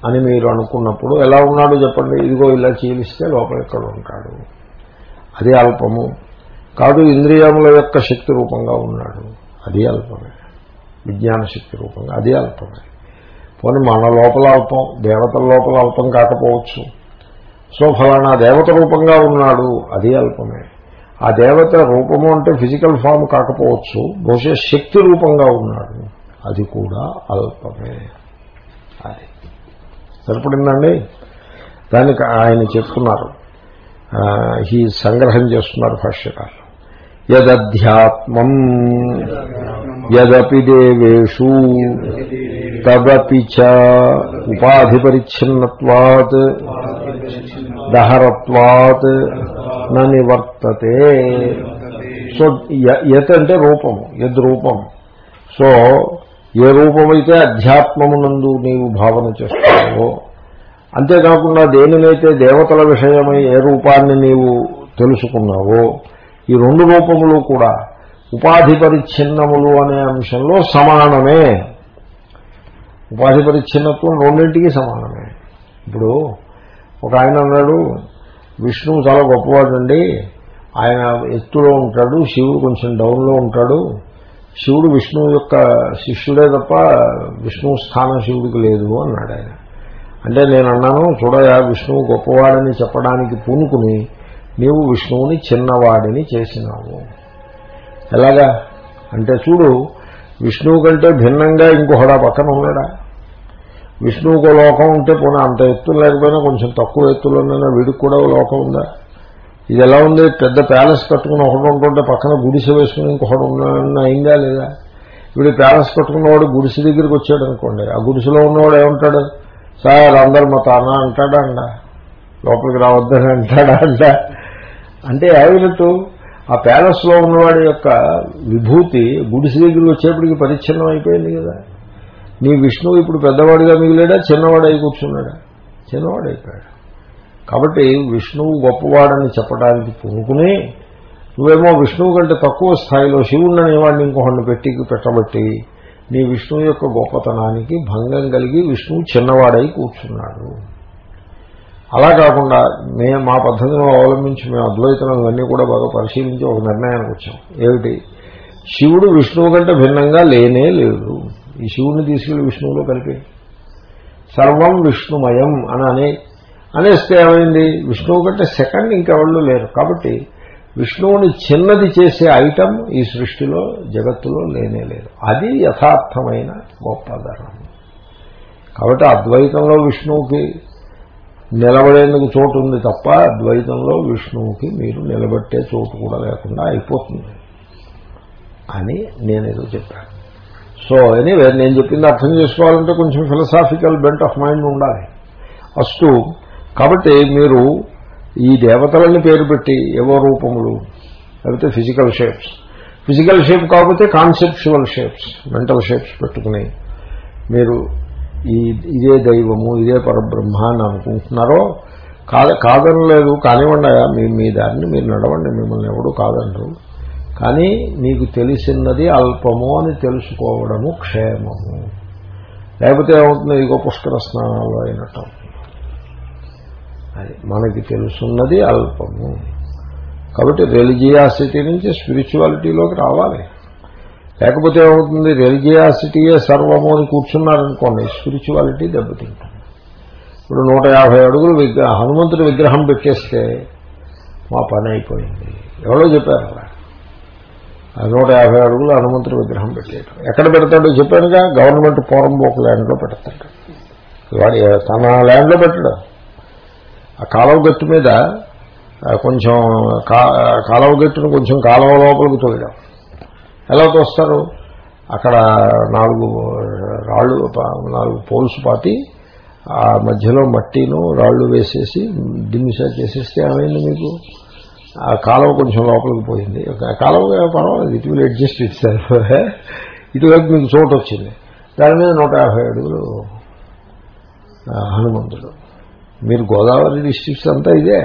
అని మీరు అనుకున్నప్పుడు ఎలా ఉన్నాడు చెప్పండి? ఇదిగో ఇలా చీలిస్తే లోపల ఎక్కడ ఉంటాడు. అది అల్పము. కాదు ఇంద్రియముల యొక్క శక్తి రూపంగా ఉన్నాడు. అది అల్పమే. విజ్ఞాన శక్తి రూపంగా అది అల్పమే. పోనీ మన లోపల అల్పం దేవతల లోపల అల్పం కాకపోవచ్చు. సో ఫలానా దేవత రూపంగా ఉన్నాడు అది అల్పమే. ఆ దేవత రూపము అంటే ఫిజికల్ ఫామ్ కాకపోవచ్చు బహుశా శక్తి రూపంగా ఉన్నాడు. అది కూడా అల్పమే. అది. సరిపడిందండి? దానికి ఆయన చెప్తున్నారు. ఈ సంగ్రహం చేస్తున్నారు భాష్యకారు యదధ్యాత్మం యదపి దేవేషు తదపి చ ఉపాధిపరిచ్ఛిన్నత్వాత్ దహరత్వాత్ నివర్తతే. సో యత్ అంటే రూపము యద్రూపం సో ఏ రూపమైతే అధ్యాత్మమునందు నీవు భావన చేస్తావో అంతేకాకుండా దేనినైతే దేవతల విషయమై ఏ రూపాన్ని నీవు తెలుసుకున్నావో ఈ రెండు రూపములు కూడా ఉపాధి పరిచ్ఛిన్నములు అనే అంశంలో సమానమే. ఉపాధి పరిచ్ఛిన్నత్వం రెండింటికి సమానమే. ఇప్పుడు ఒక ఆయన అన్నాడు విష్ణువు చాలా గొప్పవాడండి. ఆయన ఎత్తులో ఉంటాడు శివుడు కొంచెం డౌన్లో ఉంటాడు. శివుడు విష్ణువు యొక్క శిష్యుడే తప్ప విష్ణువు స్థానం శివుడికి లేదు అన్నాడు ఆయన. అంటే నేను అన్నాను చూడయా విష్ణువు గొప్పవాడని చెప్పడానికి పూనుకుని నీవు విష్ణువుని చిన్నవాడిని చేసినావు. ఎలాగా? అంటే చూడు విష్ణువు కంటే భిన్నంగా ఇంకొకడా పక్కన ఉన్నాడా? విష్ణువుకు లోకం ఉంటే పోనీ అంత ఎత్తులు లేకపోయినా కొంచెం తక్కువ ఎత్తులోనైనా వీడికి కూడా లోకం ఉందా? ఇది ఎలా ఉంది? పెద్ద ప్యాలెస్ కట్టుకుని ఒకడు ఉంటుంటే పక్కన గుడిసె వేసుకుని ఇంకొకడు ఉన్నాడని అయిందా లేదా? వీడు ప్యాలెస్ కట్టుకున్నవాడు గుడిసె దగ్గరికి వచ్చాడు అనుకోండి. ఆ గుడిసెలో ఉన్నవాడు ఏమంటాడు? సార్ అందరు మా తానా అంటాడా అండ? లోపలికి రావద్దని అంటాడా అంట అంటే ఏమైనట్టు ఆ ప్యాలెస్లో ఉన్నవాడి యొక్క విభూతి గుడిసి దగ్గరికి వచ్చేప్పటికి పరిచ్ఛిన్నం అయిపోయింది కదా. నీ విష్ణువు ఇప్పుడు పెద్దవాడిగా మిగిలాడా? చిన్నవాడై కూర్చున్నాడా? చిన్నవాడైపోయాడు కాబట్టి విష్ణువు గొప్పవాడని చెప్పడానికి పూనుకుని నువ్వేమో విష్ణువు కంటే తక్కువ స్థాయిలో శివుణ్ణి వాడిని ఇంకొకరిని పెట్టి పెట్టబట్టి నీ విష్ణువు యొక్క గొప్పతనానికి భంగం కలిగి విష్ణువు చిన్నవాడై కూర్చున్నాడు. అలా కాకుండా మేము మా పద్ధతిని అవలంబించి మేము అద్వైతం ఇవన్నీ కూడా బాగా పరిశీలించి ఒక నిర్ణయానికి వచ్చాం. ఏమిటి? శివుడు విష్ణువు కంటే భిన్నంగా లేనే లేడు ఈ శివుడిని తీసుకెళ్ళి విష్ణువులో కలిపి. సర్వం విష్ణుమయం అని అని అనేస్తే ఏమైంది? విష్ణువు కంటే సెకండ్ ఇంకెవళ్ళు లేరు. కాబట్టి విష్ణువుని చిన్నది చేసే ఐటమ్ ఈ సృష్టిలో జగత్తులో లేనే లేదు. అది యథార్థమైన గొప్పదనం కాబట్టి అద్వైతంలో విష్ణువుకి నిలబడేందుకు చోటు ఉంది తప్ప ద్వైతంలో విష్ణువుకి మీరు నిలబెట్టే చోటు కూడా లేకుండా అయిపోతుంది. అని నేను ఏదో చెప్పాను సో ఎనీవే నేను చెప్పింది అర్థం చేసుకోవాలంటే కొంచెం ఫిలసాఫికల్ బెంట్ ఆఫ్ మైండ్ ఉండాలి. ఫస్ట్ కాబట్టి మీరు ఈ దేవతలని పేరు పెట్టి ఏవో రూపములు లేకపోతే ఫిజికల్ షేప్స్ ఫిజికల్ షేప్ కాకపోతే కాన్సెప్చువల్ షేప్స్ మెంటల్ షేప్స్ పెట్టుకుని మీరు ఇదే దైవము ఇదే పరబ్రహ్మ అని అనుకుంటున్నారో? కాద కాదనలేదు కానివ్వండి మీ మీ దారిని మీరు నడవండి మిమ్మల్ని ఎవడు కాదనరు. కానీ మీకు తెలిసినది అల్పము అని తెలుసుకోవడము క్షేమము. లేకపోతే ఏమవుతుంది? ఇదిగో పుష్కర స్నానాలు అయినట్టు అది మనకి తెలుసున్నది అల్పము. కాబట్టి రెలిజియాసిటీ నుంచి స్పిరిచువాలిటీలోకి రావాలి. లేకపోతే ఏమవుతుంది? రెలిజియాసిటీయే సర్వము అని కూర్చున్నారనుకోండి స్పిరిచువాలిటీ దెబ్బతింటుంది. ఇప్పుడు నూట యాభై అడుగులు విగ్రహ హనుమంతుడి విగ్రహం పెట్టేస్తే మా పని అయిపోయింది. ఎవరో చెప్పారు అలా. నూట యాభై అడుగులు హనుమంతుడి విగ్రహం పెట్టేయటం. ఎక్కడ పెడతాడో చెప్పానుగా? గవర్నమెంట్ పోరంబోక్ ల్యాండ్లో పెడతాడు. వాడి తన ల్యాండ్లో పెట్టడం. ఆ కాలువ గట్టు మీద కొంచెం కా- కాలువ గట్టును కొంచెం కాలువ లోపలికి తోయడం. ఎలా తోస్తారు? అక్కడ నాలుగు రాళ్ళు నాలుగు పోల్స్ పాతి ఆ మధ్యలో మట్టిను రాళ్ళు వేసేసి దిమ్మిసా చేసేస్తే ఏమైంది మీకు? ఆ కాలువ కొంచెం లోపలికి పోయింది. ఒక కాలువ పర్వాలేదు ఇటు విల్ అడ్జస్ట్ ఇట్ సెల్ఫ్ ఇటువైపు మీకు చోటు వచ్చింది. దాని మీద నూట యాభై అడుగులు హనుమంతుడు. మీరు గోదావరి డిస్ట్రిక్ట్స్ అంతా ఇదే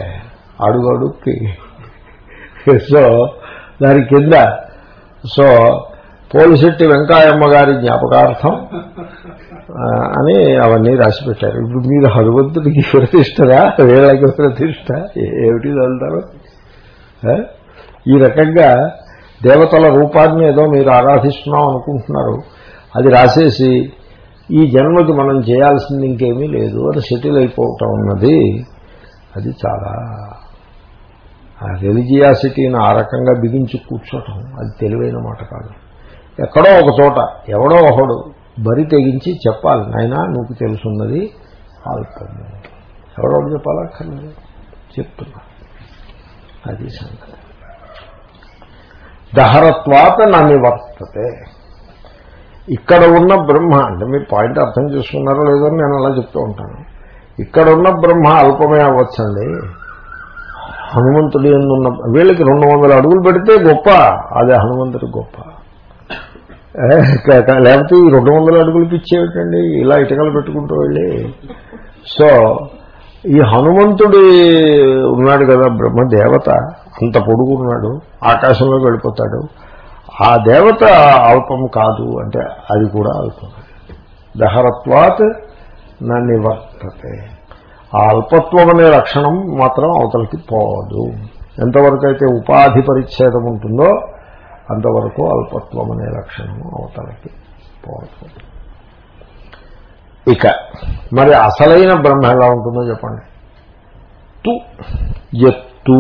అడుగు అడుగుకి సో [LAUGHS] దాని కింద సో పోలిశెట్టి వెంకాయమ్మ గారి జ్ఞాపకార్థం అని అవన్నీ రాసి పెట్టారు ఇప్పుడు మీరు హనుమంతుడికి ప్రతిష్టరా? వీళ్ళకి ప్రతిష్ట? ఏమిటి వెళ్తారు ఈ రకంగా దేవతల రూపాన్ని ఏదో మీరు ఆరాధిస్తున్నాం అనుకుంటున్నారు. అది రాసేసి ఈ జన్మకి మనం చేయాల్సింది ఇంకేమీ లేదు అని సెటిల్ అయిపోవటం ఉన్నది అది చాలా రెలిజియాసిటీని ఆ రకంగా బిగించి కూర్చోటం అది తెలివైన మాట కాదు. ఎక్కడో ఒక చోట ఎవడో ఒకడు బరి తెగించి చెప్పాలి నాయన నువ్వు తెలుసున్నది అల్పము ఎవడో చెప్పాలా? చెప్పాలక్కర్లేదు చెప్తున్నా. అది సంగతి. దహరత్వాత నా వర్తతే. ఇక్కడ ఉన్న బ్రహ్మ అంటే మీరు పాయింట్ అర్థం చేసుకున్నారో లేదో అని నేను అలా చెప్తూ ఉంటాను. ఇక్కడ ఉన్న బ్రహ్మ అల్పమే అవ్వచ్చండి. హనుమంతుడి ఉన్న వీళ్ళకి రెండు వందల అడుగులు పెడితే గొప్ప. అదే హనుమంతుడి గొప్ప. లేకపోతే ఈ రెండు వందల అడుగులు పిచ్చేటండి ఇలా ఇటకలు పెట్టుకుంటూ వెళ్ళి. సో ఈ హనుమంతుడి ఉన్నాడు కదా బ్రహ్మ దేవత అంత పొడుగున్నాడు ఆకాశంలోకి వెళ్ళిపోతాడు. ఆ దేవత అల్పం కాదు అంటే అది కూడా అల్పం. దహరత్వాత్ నా నివర్తతే ఆ అల్పత్వం అనే లక్షణం మాత్రం అవతలకి పోదు. ఎంతవరకు అయితే ఉపాధి పరిచ్ఛేదం ఉంటుందో అంతవరకు అల్పత్వం అనే లక్షణం అవతలకి పోదు. ఇక మరి అసలైన బ్రహ్మ ఎలా ఉంటుందో చెప్పండి. తు ఎత్తు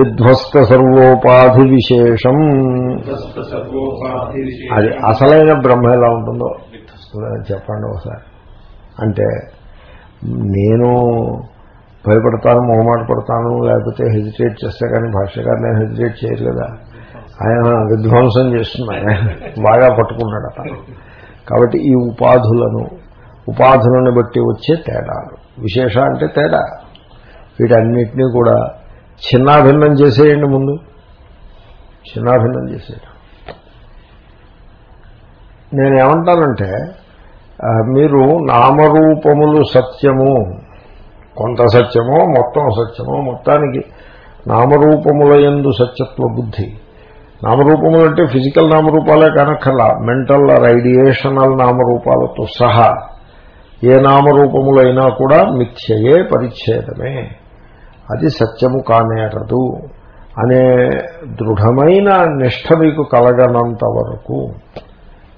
విధ్వస్త సర్వోపాధి విశేషం. అది అసలైన బ్రహ్మ ఎలా ఉంటుందో చెప్పండి ఒకసారి. అంటే నేను భయపడతాను మొహమాట పడతాను లేకపోతే హెజిటేట్ చేస్తే కానీ భాష్యకారు నేను హెజిటేట్ చేయరు కదా ఆయన విధ్వంసం చేస్తున్నాయి బాగా పట్టుకున్నాడు అతను. కాబట్టి ఈ ఉపాధులను ఉపాధులను బట్టి వచ్చే తేడాలు. విశేష అంటే తేడా. వీటన్నిటినీ కూడా చిన్నాభిన్నం చేసేయండి ముందు. చిన్నాభిన్నం చేసేయడం. నేనేమంటానంటే ఏమంటానంటే మీరు నామరూపములు సత్యము. కొంత సత్యమో మొత్తం సత్యమో మొత్తానికి నామరూపములయందు సత్యత్వ బుద్ధి. నామరూపములు అంటే ఫిజికల్ నామరూపాలే కనక్కల మెంటల్ రైడియేషనల్ నామరూపాలతో సహా ఏ నామరూపములైనా కూడా మిథ్యయే పరిచ్ఛేదమే. అది సత్యము కానేరదు. అనే దృఢమైన నిష్ట మీకు కలగనంత వరకు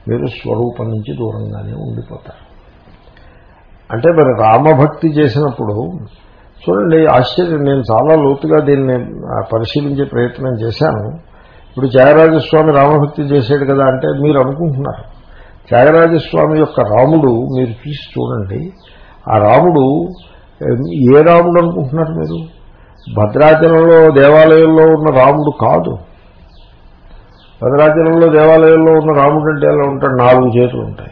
మీరు స్వరూపం నుంచి దూరంగానే ఉండిపోతారు. అంటే మరి రామభక్తి చేసినప్పుడు చూడండి ఆశ్చర్యం నేను చాలా లోతుగా దీన్ని పరిశీలించే ప్రయత్నం చేశాను. ఇప్పుడు త్యాగరాజస్వామి రామభక్తి చేశాడు కదా అంటే మీరు అనుకుంటున్నారు. త్యాగరాజస్వామి యొక్క రాముడు మీరు చూసి చూడండి ఆ రాముడు ఏ రాముడు అనుకుంటున్నారు మీరు? భద్రాచలంలో దేవాలయంలో ఉన్న రాముడు కాదు. భద్రాచలంలో దేవాలయంలో ఉన్న రాముడు అంటే ఎలా ఉంటాడు. నాలుగు చేతులు ఉంటాయి.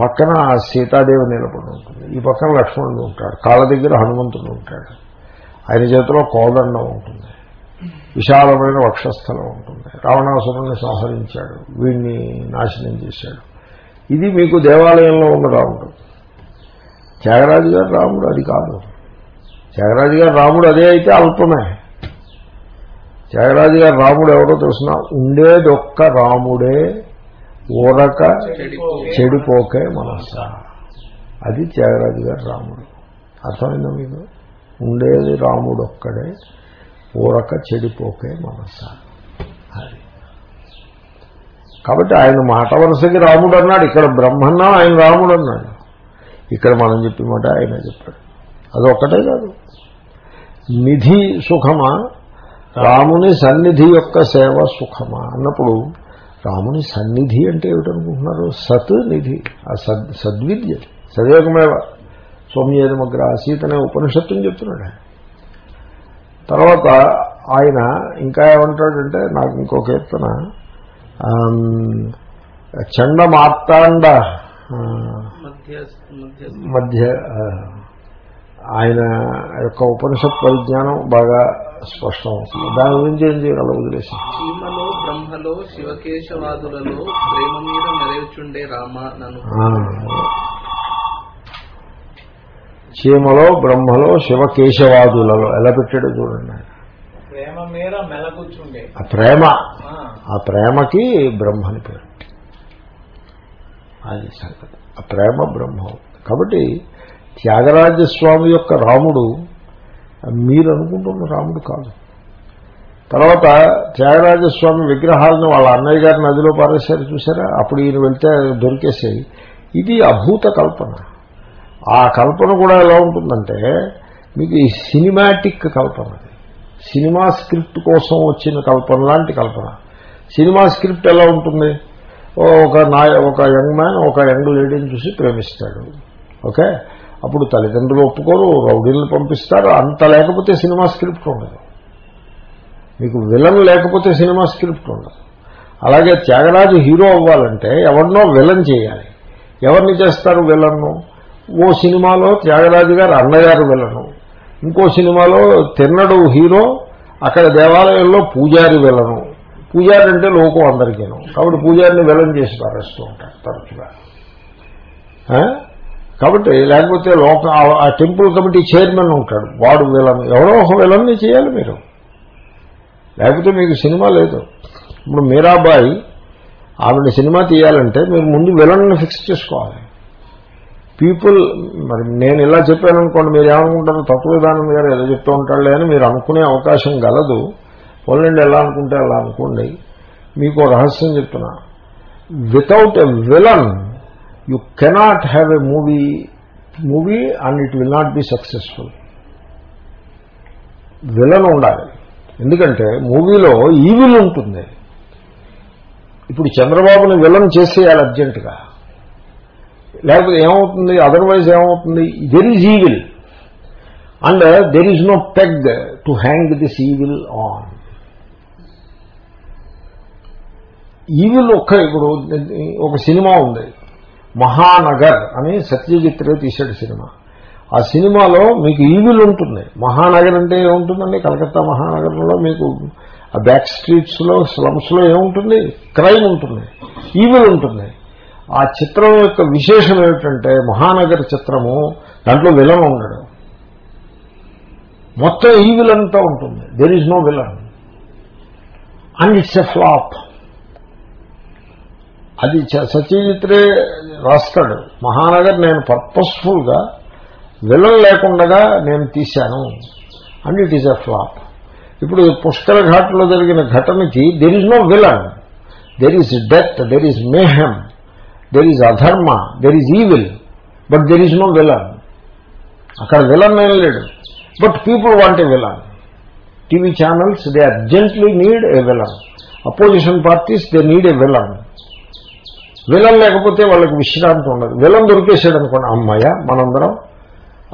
పక్కన సీతాదేవి నిలబడి ఉంటుంది. ఈ పక్కన లక్ష్మణుడు ఉంటాడు. కాళ్ళ దగ్గర హనుమంతుడు ఉంటాడు. ఆయన చేతిలో కోదండం ఉంటుంది. విశాలమైన వక్షస్థలం ఉంటుంది. రావణాసురుణ్ణి సంహరించాడు. వీడిని నాశనం చేశాడు. ఇది మీకు దేవాలయంలో ఉన్న రాముడు. త్యాగరాజు గారు రాముడు అది కాదు. త్యాగరాజు గారు రాముడు అదే అయితే అల్పమే. త్యాగరాజు గారు రాముడు ఎవరో తెలిసిన? ఉండేదొక్క రాముడే ఊరక చెడిపోకే మనస. అది త్యాగరాజు గారు రాముడు. అర్థమైందా మీకు? ఉండేది రాముడు ఒక్కడే ఊరక చెడిపోకే మనస. అది. కాబట్టి ఆయన మాట వరుసకి రాముడు అన్నాడు ఇక్కడ బ్రహ్మన్నా ఆయన రాముడు అన్నాడు ఇక్కడ మనం చెప్పిన మాట ఆయన చెప్పాడు. అదొక్కటే కాదు. నిధి సుఖమా? రాముని సన్నిధి యొక్క సేవ సుఖమా? అన్నప్పుడు రాముని సన్నిధి అంటే ఏమిటనుకుంటున్నారు? సత్ నిధి ఆ సద్ సద్విద్య. సదేకమేవ. సౌమ్యేదమగ్ర ఆసీత్ అనే ఉపనిషత్తుని చెప్తున్నాడు. తర్వాత ఆయన ఇంకా ఏమంటాడంటే నాకు ఇంకో కీర్తన. చండ మార్తాండ మధ్య ఆయన యొక్క ఉపనిషత్ పరిజ్ఞానం బాగా స్పష్టం అవుతుంది. దాని గురించి ఏం చేయాలి వదిలేసి? చీమలో బ్రహ్మలో శివకేశవాదులలో ప్రేమ మీద మెరయుచుండే రామ నన్ను. చీమలో బ్రహ్మలో శివకేశవాదులలో. ఎలా పెట్టాడో చూడండి. ఆయన. ప్రేమ మీద మెలగుచ్చుండే ఆ ప్రేమ. ఆ, ఆ ప్రేమకి బ్రహ్మని పేరు. అది సంగతి. ఆ ప్రేమ బ్రహ్మం. కాబట్టి త్యాగరాజస్వామి యొక్క రాముడు మీరు అనుకుంటున్న రాముడు కాదు. తర్వాత త్యాగరాజస్వామి విగ్రహాలను వాళ్ళ అన్నయ్య గారి నదిలో పారేశారు చూసారా అప్పుడు ఈయన వెళ్తే దొరికేసాయి ఇది అభూత కల్పన. ఆ కల్పన కూడా ఎలా ఉంటుందంటే మీకు ఈ సినిమాటిక్ కల్పన. సినిమా స్క్రిప్ట్ కోసం వచ్చిన కల్పన లాంటి కల్పన. సినిమా స్క్రిప్ట్ ఎలా ఉంటుంది? ఒక నాయ ఒక యంగ్ మ్యాన్ ఒక యంగ్ లేడీని చూసి ప్రేమిస్తాడు. ఓకే? అప్పుడు తల్లిదండ్రులు ఒప్పుకోరు రౌడీలను పంపిస్తారు. అంత లేకపోతే సినిమా స్క్రిప్ట్ ఉండదు. మీకు విలన్ లేకపోతే సినిమా స్క్రిప్ట్ ఉండదు. అలాగే త్యాగరాజు హీరో అవ్వాలంటే ఎవరినో విలన్ చేయాలి. ఎవరిని చేస్తారు విలన్ను? ఓ సినిమాలో త్యాగరాజు గారు అన్నగారు విలను. ఇంకో సినిమాలో తిన్నడు హీరో అక్కడ దేవాలయంలో పూజారి విలను. పూజారి అంటే లోకం అందరికీను. కాబట్టి పూజారిని విలన్ చేసి పారేస్తూ ఉంటారు తరచుగా. కాబట్టి లేకపోతే లోక ఆ- టెంపుల్ కమిటీ చైర్మన్ ఉంటాడు. వాడు విలన్ ఎవరో ఒక విలన్ని చేయాలి మీరు. లేకపోతే మీకు సినిమా లేదు. ఇప్పుడు మీరాబాయి ఆవిడ సినిమా తీయాలంటే మీరు ముందు విలన్ని ఫిక్స్ చేసుకోవాలి. పీపుల్ మరి నేను ఇలా చెప్పాను అనుకోండి మీరు ఏమనుకుంటారు? తత్వవిధానం గారు ఎలా చెప్తూ ఉంటాడులే అని మీరు అనుకునే అవకాశం గలదు. పోలండి ఎలా అనుకుంటే అలా అనుకోండి. మీకు రహస్యం చెప్తున్నా. Without a villain you cannot have a movie movie and it will not be successful villain ఉండాలి. ఎందుకంటే మూవీలో ఈవిల్ ఉంటుంది. ఇప్పుడు చంద్రబాబుని విలన్ చేసేయాలి అర్జెంటుగా. లేకపోతే ఏమవుతుంది? అదర్వైజ్ ఏమవుతుంది? There is evil and there is no peg to hang this evil on evil ఒక్క ఇప్పుడు ఒక సినిమా ఉంది. మహానగర్ అని సత్యజిత్ రే తీశాడు సినిమా. ఆ సినిమాలో మీకు ఈవిల్ ఉంటుంది. మహానగర్ అంటే ఏముంటుందండి? కలకత్తా మహానగరంలో మీకు ఆ బ్యాక్ స్ట్రీట్స్లో స్లమ్స్లో ఏముంటుంది? క్రైమ్ ఉంటుంది. ఈవిల్ ఉంటుంది. ఆ చిత్రం యొక్క విశేషం ఏమిటంటే మహానగర్ చిత్రము దాంట్లో విలన్ ఉండడు. మొత్తం ఈవిల్ అంతా ఉంటుంది. There is no villain and it's a flop అది చ- సత్యజిత్రే రాస్తాడు. మహానగర్ నేను పర్పస్ఫుల్గా విలన్ లేకుండా నేను తీశాను. And it is a flop. ఇప్పుడు పుష్కర ఘాట్లో జరిగిన ఘటనకి there is no villain there is death there is mayhem there is అధర్మ there is evil but there is no villain అక్కడ విలన్ ఏం లేడు. But people want a villain TV channels they urgently need a villain opposition parties they need a villain villain లేకపోతే వాళ్ళకి విశ్రాంతి ఉండదు. Villain దొరికేసాడు అనుకోండి అమ్మాయ మనందరం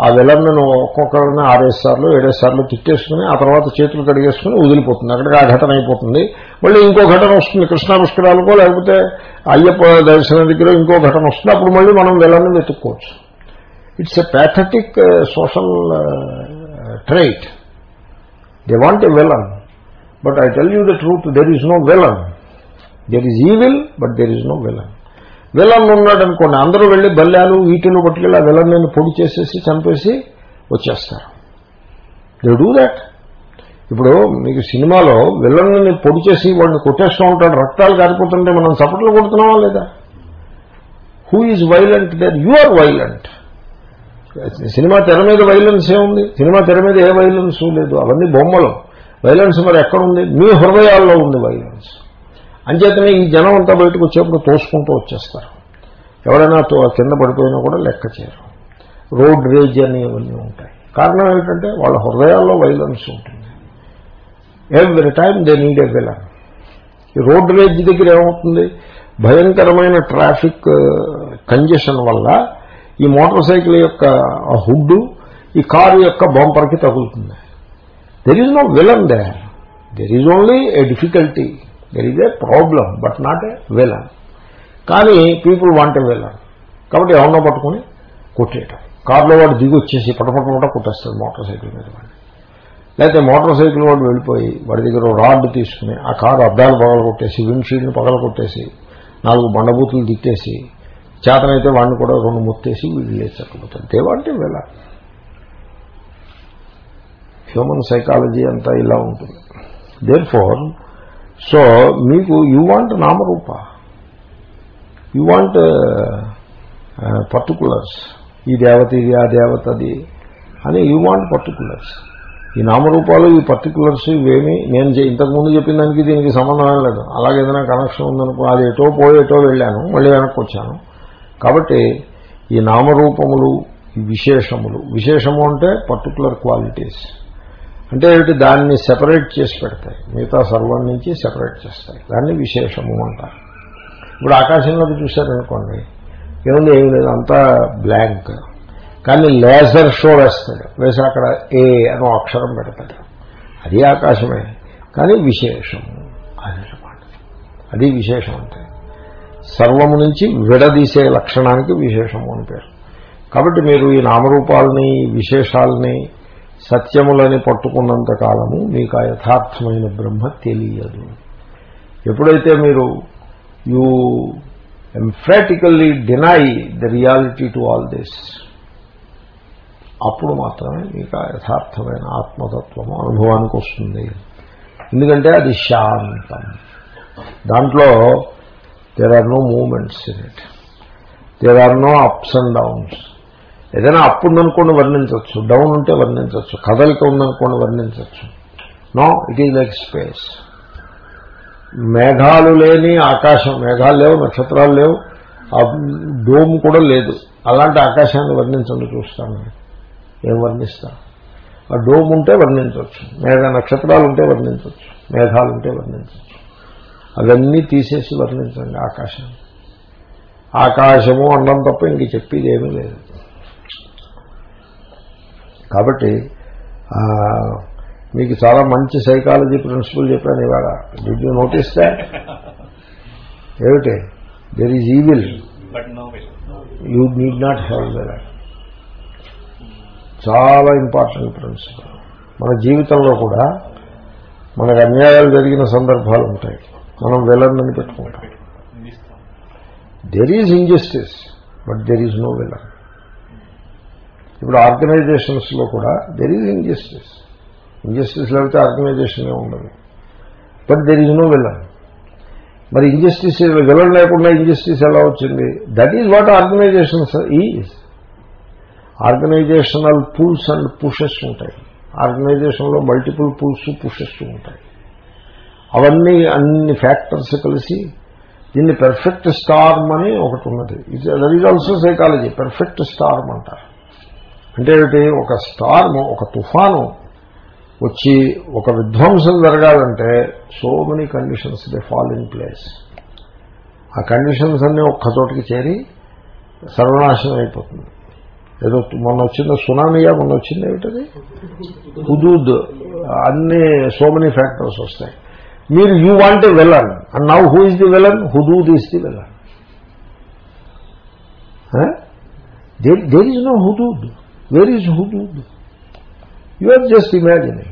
ఆ విలన్ను ఒక్కొక్కరిని ఆరేసార్లు ఏడేసార్లు తిట్టేసుకుని ఆ తర్వాత చేతులు కడిగేసుకుని వదిలిపోతుంది. అక్కడికి ఆ ఘటన అయిపోతుంది. మళ్ళీ ఇంకో ఘటన వస్తుంది కృష్ణా పుష్కరాలకో లేకపోతే అయ్యప్ప దర్శనం దగ్గర ఇంకో ఘటన వస్తుంది. అప్పుడు మళ్ళీ మనం విలన్ని వెతుక్కోవచ్చు. It's a pathetic social trait they want a villain but I tell you the truth there is no villain there is evil but there is no villain villain ఉన్నాడు అనుకోండి. అందరూ వెళ్ళి బల్లాలు ఈటలు పట్టుకెళ్ళి ఆ విలన్ పొడి చేసేసి చంపేసి వచ్చేస్తారు. దే డూ దాట్ ఇప్పుడు మీకు సినిమాలో విలన్ని పొడి చేసి వాడిని కొట్టేస్తూ ఉంటాడు. రక్తాలు కారిపోతుంటే మనం చప్పట్లు కొడుతున్నావా లేదా? Who is violent there you are violent cinema తెర మీద వైలెన్స్ ఏముంది సినిమా తెర మీద ఏ వైలెన్స్ లేదు. అవన్నీ బొమ్మలు. వైలెన్స్ మరి ఎక్కడుంది మీ హృదయాల్లో ఉంది వైలెన్స్ అంచేతనే ఈ జనం అంతా బయటకు వచ్చేప్పుడు తోసుకుంటూ వచ్చేస్తారు. ఎవరైనా తో కింద పడిపోయినా కూడా లెక్క చేయరు. రోడ్ రేజ్ అనేవన్నీ ఉంటాయి. కారణం ఏంటంటే వాళ్ళ హృదయాల్లో వైలెన్స్ ఉంటుంది. Every time they need a villain. ఈ రోడ్ రేజ్ దగ్గర ఏమవుతుంది? భయంకరమైన ట్రాఫిక్ కంజెషన్ వల్ల ఈ మోటార్ సైకిల్ యొక్క హుడ్ హుడ్డు ఈ కారు యొక్క బంపర్కి తగులుతుంది. There is no villain they there is only a difficulty there is a problem but not a villain కానీ పీపుల్ వాంట్ ఏ విలన్ కాబట్టి ఎవరినో పట్టుకుని కొట్టేయటం. కారులో వాడు దిగి వచ్చేసి పటపట కొట్టేస్తాడు మోటార్ సైకిల్ మీద వాడిని. లేకపోతే మోటార్ సైకిల్ వాడు వెళ్ళిపోయి వాడి దగ్గర రాడ్ తీసుకుని ఆ కారు అద్దాలు పగల కొట్టేసి విండ్షీల్డ్ని పగల కొట్టేసి నాలుగు బండబూతులు తిట్టేసి చేతనైతే వాడిని కూడా రెండు ముత్తేసి వీళ్ళు లేచకపోతారు. దేవాంటే వేళ హ్యూమన్ సైకాలజీ అంతా ఇలా ఉంటుంది. దేర్ ఫోర్ సో మీకు యూ వాంట్ నామరూప. యూ వాంట్ పర్టికులర్స్ ఈ దేవత ఇది ఆ దేవతది అని యూ వాంట్ పర్టికులర్స్ ఈ నామరూపాలు ఈ పర్టికులర్స్ ఇవేమి నేను ఇంతకుముందు చెప్పిన దానికి దీనికి సంబంధం లేదు. అలాగే ఏదైనా కనెక్షన్ ఉందనుకో అది ఎటో పోయి ఎటో వెళ్ళాను మళ్ళీ వెనక్కి వచ్చాను. కాబట్టి ఈ నామరూపములు ఈ విశేషములు విశేషము అంటే పర్టికులర్ క్వాలిటీస్ అంటే ఏమిటి? దాన్ని సెపరేట్ చేసి పెడతాయి. మిగతా సర్వం నుంచి సెపరేట్ చేస్తాయి. దాన్ని విశేషము అంటారు. ఇప్పుడు ఆకాశంలోకి చూశారనుకోండి ఏముంది? ఏమి లేదు. అంతా బ్లాంక్. కానీ లేజర్ షో వేస్తాడు. వేసి అక్కడ ఏ అనో అక్షరం పెడతాడు. అది ఆకాశమే. కానీ విశేషము. అదనమాట అది విశేషం అంటే. సర్వము నుంచి విడదీసే లక్షణానికి విశేషము అని పేరు. కాబట్టి మీరు ఈ నామరూపాలని ఈ విశేషాలని సత్యములని పట్టుకున్నంత కాలము మీకు ఆ యథార్థమైన బ్రహ్మ తెలియదు. ఎప్పుడైతే మీరు you emphatically deny the reality to all this అప్పుడు మాత్రమే మీకు ఆ యథార్థమైన ఆత్మతత్వము అనుభవానికి వస్తుంది. ఎందుకంటే అది శాంతం. దాంట్లో there are no movements in it there are no ups and downs ఏదైనా అప్ ఉందనుకోండి వర్ణించవచ్చు డౌన్ ఉంటే వర్ణించవచ్చు కదలిక ఉందనుకోండి వర్ణించవచ్చు. No it is like space మేఘాలు లేని ఆకాశం మేఘాలు లేవు నక్షత్రాలు లేవు ఆ డోమ్ కూడా లేదు. అలాంటి ఆకాశాన్ని వర్ణించండి చూస్తాను. ఏం వర్ణిస్తాను ఆ డోమ్ ఉంటే వర్ణించవచ్చు మేఘ నక్షత్రాలు ఉంటే వర్ణించవచ్చు మేఘాలు ఉంటే వర్ణించవచ్చు. అవన్నీ తీసేసి వర్ణించండి ఆకాశాన్ని. ఆకాశము అన్నం తప్ప ఇంక చెప్పేది ఏమీ లేదు. కాబట్టి మీకు చాలా మంచి సైకాలజీ ప్రిన్సిపల్ చెప్పాను ఇవాళ. డిడ్ యూ నోటీస్ దాట్ ఏమిటి? There is evil you need not have that చాలా ఇంపార్టెంట్ ప్రిన్సిపల్ మన జీవితంలో కూడా మనకు అన్యాయాలు జరిగిన సందర్భాలు ఉంటాయి. మనం అని పెట్టుకుంటాం. There is injustice but there is no villain ఇప్పుడు ఆర్గనైజేషన్స్లో కూడా దెర్ ఈజ్ ఇంజస్టిస్ ఇంజస్టిస్ లేకపోతే ఆర్గనైజేషన్ ఉండదు. But there is no villain మరి ఇంజస్టిస్ విలన్ లేకుండా ఇంజస్టిస్ ఎలా వచ్చింది? That is what organisations is organisational pulls and pushes ఉంటాయి. ఆర్గనైజేషన్లో మల్టిపుల్ పుల్స్ పుషెస్ ఉంటాయి. అవన్నీ అన్ని ఫ్యాక్టర్స్ కలిసి దీన్ని పెర్ఫెక్ట్ స్టార్మ్ అని ఒకటి ఉన్నది. That is also psychology perfect storm అంటారు. అంటే ఏమిటి? ఒక స్టార్ము ఒక తుఫాను వచ్చి ఒక విధ్వంసం జరగాలంటే so many conditions they fall in place ఆ కండిషన్స్ అన్నీ ఒక్క చోటికి చేరి సర్వనాశనం అయిపోతుంది. ఏదో మొన్న వచ్చిన సునామీయా మొన్న వచ్చింది ఏమిటది? హుదూద్. అన్ని సో మెనీ ఫ్యాక్టర్స్ వస్తాయి. మీరు you want villain and now who is the villain Hudhud is the villain there is no Hudhud. Where is Hudhud you are just imagining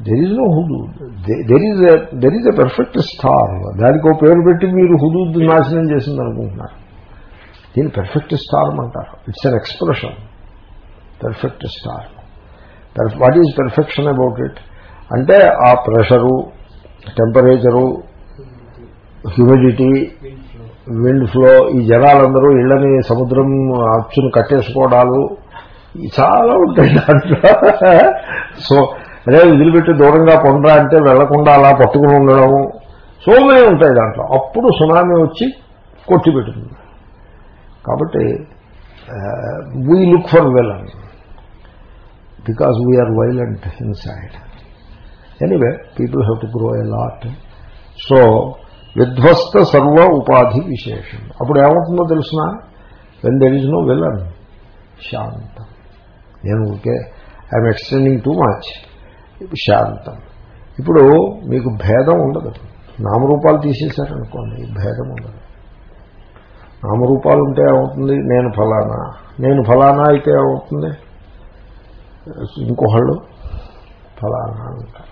there is no Hudhud there is there is a perfect storm దానికి ఒక పేరు పెట్టి మీరు Hudhud నాశనం చేసింది అనుకుంటున్నారు దీన్ని perfect storm అంటారు. It's an expression perfect storm what is perfection about it అంటే ఆ pressure temperature humidity wind flow ఈ జనాలందరూ ఇళ్ళని సముద్రం అచ్చును కట్టేసుకోవడాలు చాలా ఉంటాయి దాంట్లో. సో అదే వదిలిపెట్టి దూరంగా పొందరా అంటే వెళ్ళకుండా అలా పట్టుకుని ఉండడం సో మెనీ ఉంటాయి దాంట్లో. అప్పుడు సునామీ వచ్చి కొట్టిపెడుతుంది కాబట్టి we look for villain because we are violent inside anyway people have to grow a lot so విధ్వస్త సర్వ ఉపాధి విశేషం. అప్పుడు ఏమవుతుందో తెలిసిన? When there is no villain శాంతం. నేను ఊరికే ఐఎమ్ ఎక్స్టెండింగ్ టూ మచ్ శాంతం. ఇప్పుడు మీకు భేదం ఉండదు. నామరూపాలు తీసేశారనుకోండి భేదం ఉండదు. నామరూపాలు ఉంటే ఏమవుతుంది? నేను ఫలానా. నేను ఫలానా అయితే ఏమవుతుంది? ఇంకొకళ్ళు ఫలానా అంటారు.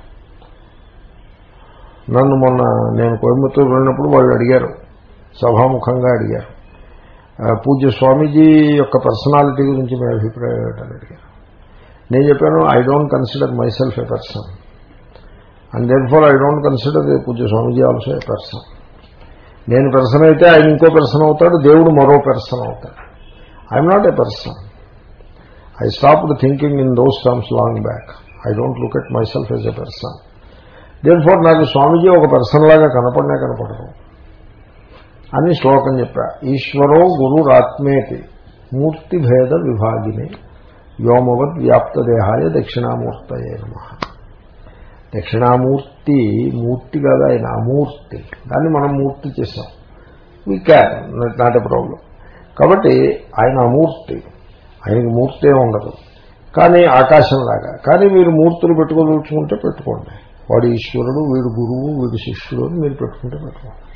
నన్ను మొన్న నేను కోయంబత్తూరు వెళ్ళినప్పుడు వాళ్ళు అడిగారు సభాముఖంగా అడిగారు. పూజ్య స్వామీజీ యొక్క పర్సనాలిటీ గురించి మీ అభిప్రాయం ఏంటని అడిగారు. నేను చెప్పాను I don't consider myself a person and then far I don't consider పూజ్య స్వామీజీ ఆల్సో ఎ పర్సన్ నేను పర్సన్ అయితే ఆయన ఇంకో పర్సన్ అవుతాడు దేవుడు మరో పర్సన్ అవుతాడు. I'm not a person I stopped thinking in those terms long back I don't look at myself as a person దేని ఫోర్ నాకు స్వామీజీ ఒక పర్సన్ లాగా కనపడనే కనపడరు అని శ్లోకం చెప్పా. ఈశ్వరో గురురాత్మేతి మూర్తిభేద విభాగిని వ్యోమవద్ వ్యాప్తదేహాయ దక్షిణామూర్తయే నమ. దక్షిణామూర్తి మూర్తి కాదు ఆయన అమూర్తి. దాన్ని మనం మూర్తి చేసాం we can not a problem కాబట్టి ఆయన అమూర్తి. ఆయనకి మూర్తే ఉండదు. కానీ ఆకాశంలాగా. కానీ మీరు మూర్తులు పెట్టుకోదలుచుకుంటే పెట్టుకోండి. వాడు ఈశ్వరుడు వీడు గురువు వీడు శిష్యుడు అని మీరు పెట్టుకుంటే పెట్టుకోండి.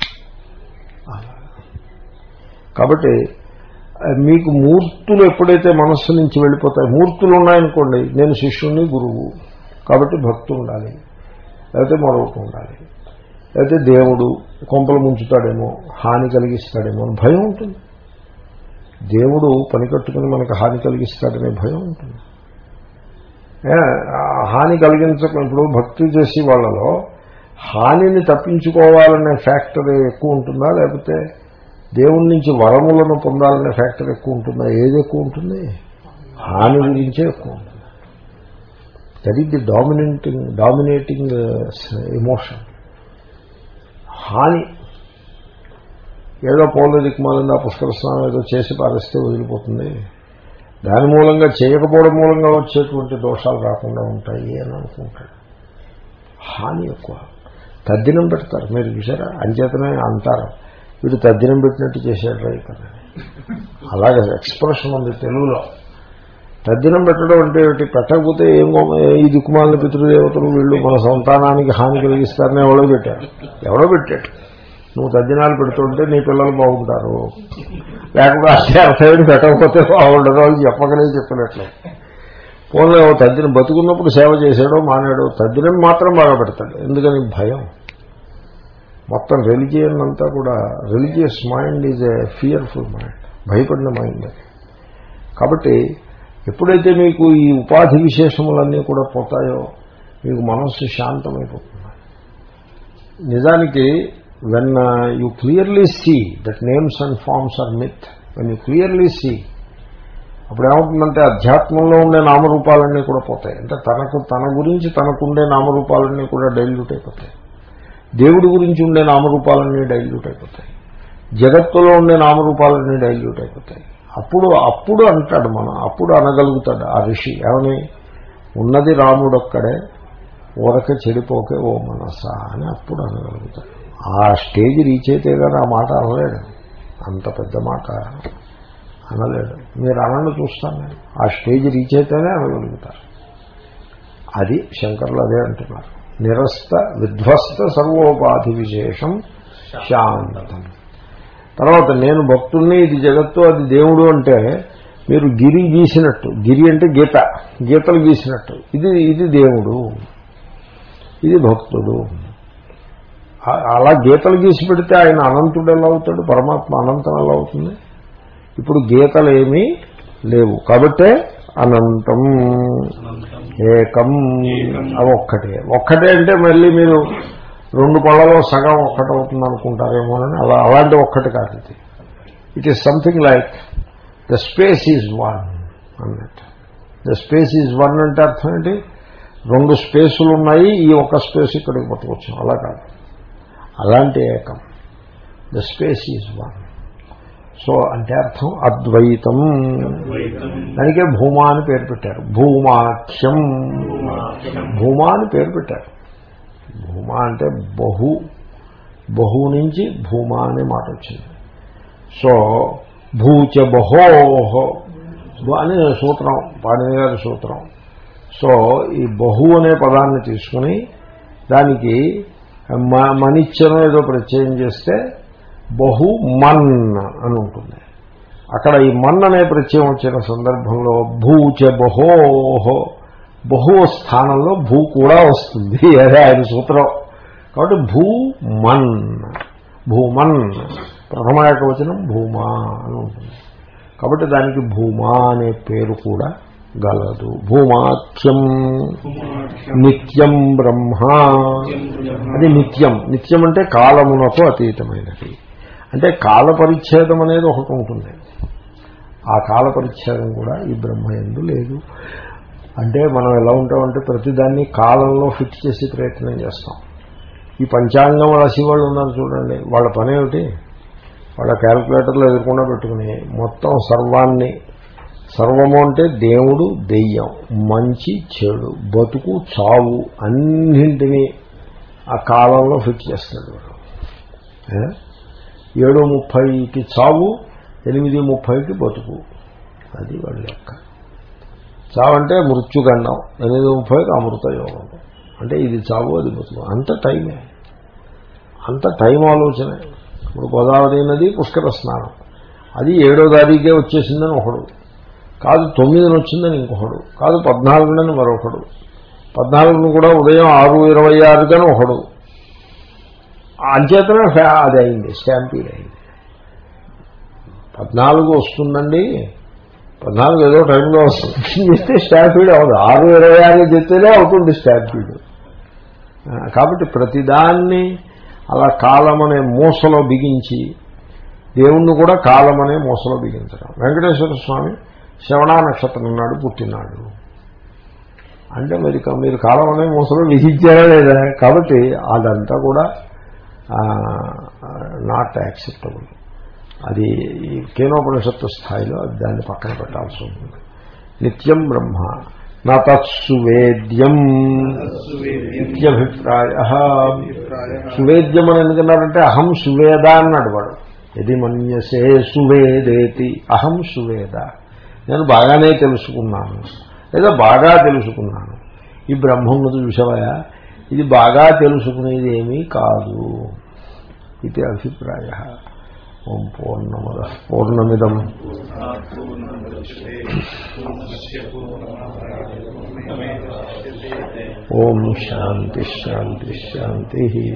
కాబట్టి మీకు మూర్తులు ఎప్పుడైతే మనస్సు నుంచి వెళ్ళిపోతాయి మూర్తులు ఉన్నాయనుకోండి నేను శిష్యుని గురువు. కాబట్టి భక్తి ఉండాలి. లేకపోతే మరొకటి ఉండాలి. లేకపోతే దేవుడు కొంపలు ముంచుతాడేమో హాని కలిగిస్తాడేమో అని భయం ఉంటుంది. దేవుడు పని కట్టుకుని మనకు హాని కలిగిస్తాడనే భయం ఉంటుంది. హాని కలిగించక ఇప్పుడు భక్తి చేసి వాళ్ళలో హానిని తప్పించుకోవాలనే ఫ్యాక్టర్ ఎక్కువ ఉంటుందా? లేకపోతే దేవుడి నుంచి వరములను పొందాలనే ఫ్యాక్టర్ ఎక్కువ ఉంటుందా? ఏది ఎక్కువ ఉంటుంది? హాని గురించే ఎక్కువ ఉంటుంది. That is the dominating dominating emotion హాని. ఏదో పౌర్ణ దిక్మాలంగా పుష్కర స్నానం ఏదో చేసి పారేస్తే వదిలిపోతుంది. దాని మూలంగా చేయకపోవడం మూలంగా వచ్చేటువంటి దోషాలు రాకుండా ఉంటాయి అని అనుకుంటాడు. హాని ఎక్కువ. తద్దినం పెడతారు. మీరు చూసారా అంచేతనే అంటారు. వీడు తద్దినం పెట్టినట్టు చేశాడు రైతు అలాగే ఎక్స్ప్రెషన్ ఉంది తెలుగులో. తద్దినం పెట్టడం అంటే ఏమిటి? పెట్టకపోతే ఏం ఈ దుక్కుమాలిన పితృదేవతలు వీళ్ళు మన సంతానానికి హాని కలిగిస్తారని ఎవడో పెట్టారు ఎవడో పెట్టాడు. నువ్వు తజ్జనాలు పెడుతుంటే నీ పిల్లలు బాగుంటారు. లేకపోతే అసలు పెట్టకపోతే బాగుండదు అని చెప్పకనే చెప్పినట్లే. పోలే ఓ బతుకున్నప్పుడు సేవ చేశాడో మానేడో తద్దినం మాత్రం బాగా పెడతాడు. ఎందుకని? భయం. మొత్తం రిలిజియన్ అంతా కూడా religious mind is a fearful mind భయపడిన మైండ్ అది. కాబట్టి ఎప్పుడైతే మీకు ఈ ఉపాధి విశేషములన్నీ కూడా పోతాయో మీకు మనస్సు శాంతమైపోతుంది. నిజానికి when you uh, clearly see that names and forms are myth when you clearly see అప్పుడు ఏమవుతుందంటే అధ్యాత్మంలో ఉండే నామరూపాలన్నీ కూడా పోతాయి. అంటే తనకు తన గురించి తనకుండే నామరూపాలన్నీ కూడా డైల్యూట్ అయిపోతాయి. దేవుడి గురించి ఉండే నామరూపాలన్నీ డైల్యూట్ అయిపోతాయి. జగత్తులో ఉండే నామరూపాలన్నీ డైల్యూట్ అయిపోతాయి. అప్పుడు అప్పుడు అంటాడు మనం అప్పుడు అనగలుగుతాడు ఆ ఋషి. ఏమని? ఉన్నది రాముడొక్కడే ఊరక చెడిపోకే ఓ మనస అని అప్పుడు అనగలుగుతాడు. ఆ స్టేజ్ రీచ్ అయితే కానీ ఆ మాట అనలేడు. అంత పెద్ద మాట అనలేడు. మీరు అనండి చూస్తాను నేను. ఆ స్టేజ్ రీచ్ అయితేనే అనగలుగుతారు. అది శంకర్లు అదే అంటున్నారు. నిరస్త విధ్వస్త సర్వోపాధి విశేషం శాంతం. తర్వాత నేను భక్తుల్ని ఇది జగత్తు అది దేవుడు అంటే మీరు గిరి గీసినట్టు. గిరి అంటే గీత. గీతలు గీసినట్టు. ఇది ఇది దేవుడు. ఇది భక్తుడు. అలా గీతలు గీసి పెడితే ఆయన అనంతుడు ఎలా అవుతాడు? పరమాత్మ అనంతం ఎలా అవుతుంది? ఇప్పుడు గీతలు ఏమీ లేవు. కాబట్టే అనంతం. ఏకం. అవి ఒక్కటే. ఒక్కటే అంటే మళ్ళీ మీరు రెండు పళ్ళలో సగం ఒక్కటి అవుతుంది అనుకుంటారేమోనని అలా అలాంటి ఒక్కటి కాదు ఇది. It is something like the space is one అన్నట్టు. ద స్పేస్ ఈజ్ వన్ అంటే అర్థం ఏంటి? రెండు స్పేసులు ఉన్నాయి ఈ ఒక్క స్పేస్ ఇక్కడికి పట్టుకోవచ్చు అలా కాదు. అలాంటి ఏకం. The space is one so అంటే అర్థం అద్వైతం. దానికే భూమా అని పేరు పెట్టారు. భూమాఖ్యం. భూమా అని పేరు పెట్టారు. భూమా అంటే బహు. బహు నుంచి భూమా అనే మాట వచ్చింది. సో భూచ బహోహో అని సూత్రం పాణిని గారి సూత్రం. సో ఈ బహు అనే పదాన్ని తీసుకుని దానికి మనిచ్చను ఏదో ప్రత్యయం చేస్తే బహు మన్ అని ఉంటుంది. అక్కడ ఈ మన్ అనే ప్రత్యయం వచ్చిన సందర్భంలో భూచ బహోహో బహు స్థానంలో భూ కూడా వస్తుంది. [LAUGHS] అదే ఆయన సూత్రం. కాబట్టి భూ మన్ భూమన్ ప్రథమ వచనం భూమా అని ఉంటుంది. కాబట్టి దానికి భూమా అనే పేరు కూడా గలదు. భూమాఖ్యం నిత్యం బ్రహ్మ. అది నిత్యం. నిత్యం అంటే కాలమునకు అతీతమైనది. అంటే కాల పరిచ్ఛేదం అనేది ఒకటి ఉంటుంది. ఆ కాల పరిచ్ఛేదం కూడా ఈ బ్రహ్మ ఎందు లేదు. అంటే మనం ఎలా ఉంటామంటే ప్రతిదాన్ని కాలంలో ఫిట్ చేసి ప్రయత్నం చేస్తాం. ఈ పంచాంగం రాసి వాళ్ళు ఉన్నారు చూడండి. వాళ్ళ పని ఏమిటి వాళ్ళ క్యాల్కులేటర్లు ఎదుర్కొండా పెట్టుకుని మొత్తం సర్వాన్ని సర్వము అంటే దేవుడు దెయ్యం మంచి చెడు బతుకు చావు అన్నింటినీ ఆ కాలంలో ఫిట్ చేస్తాడు వాడు. ఏడు ముప్పైకి చావు ఎనిమిది ముప్పైకి బతుకు. అది వాడి లెక్క. చావంటే మృత్యుగండం ఎనిమిది ముప్పైకి అమృతయోగం. అంటే ఇది చావు అది బతుకు. అంత టైమే. అంత టైం ఆలోచనే. ఇప్పుడు గోదావరి నది పుష్కర స్నానం. అది ఏడో తారీఖే వచ్చేసిందని ఒకడు. కాదు తొమ్మిదిని వచ్చిందని ఇంకొకడు కాదు పద్నాలుగునని మరొకడు. పద్నాలుగును కూడా ఉదయం ఆరు ఇరవై ఆరుగానే ఒకడు. అంచేతనే అది అయింది స్టాంపీడ్ అయింది. పద్నాలుగు వస్తుందండి పద్నాలుగు ఏదో టైంలో వస్తుంది. చెప్తే స్టాంపీడ్ అవ్వదు ఆరు ఇరవై ఆరు చెప్తేనే అవుతుంది స్టాంపీడ్. కాబట్టి ప్రతిదాన్ని అలా కాలం అనే మూసలో బిగించి దేవుణ్ణి కూడా కాలం అనే మూసలో బిగించడం. వెంకటేశ్వర స్వామి శ్రవణ నక్షత్రం నాడు పుట్టినాడు. అంటే మరి మీరు కాలం అనే మూసలో విధించారా లేదా? కాబట్టి అదంతా కూడా నాట్ యాక్సెప్టబుల్ అది కేనోపనిషత్తు స్థాయిలో అది దాన్ని పక్కన పెట్టాల్సి ఉంటుంది. నిత్యం బ్రహ్మ నా నిత్యభిప్రాయ. సువేద్యం అని ఎందుకన్నారంటే అహం సువేద అన్నాడు వాడు. ఎది మన్యసే సువేదేతి అహం సువేద. నేను బాగానే తెలుసుకున్నాను. లేదా బాగా తెలుసుకున్నాను. ఈ బ్రహ్మం చూసావయా ఇది బాగా తెలుసుకునేది ఏమీ కాదు. ఇది అభిప్రాయ. ఓం పూర్ణమద పూర్ణమిదం. ఓం శాంతి శాంతి శాంతి.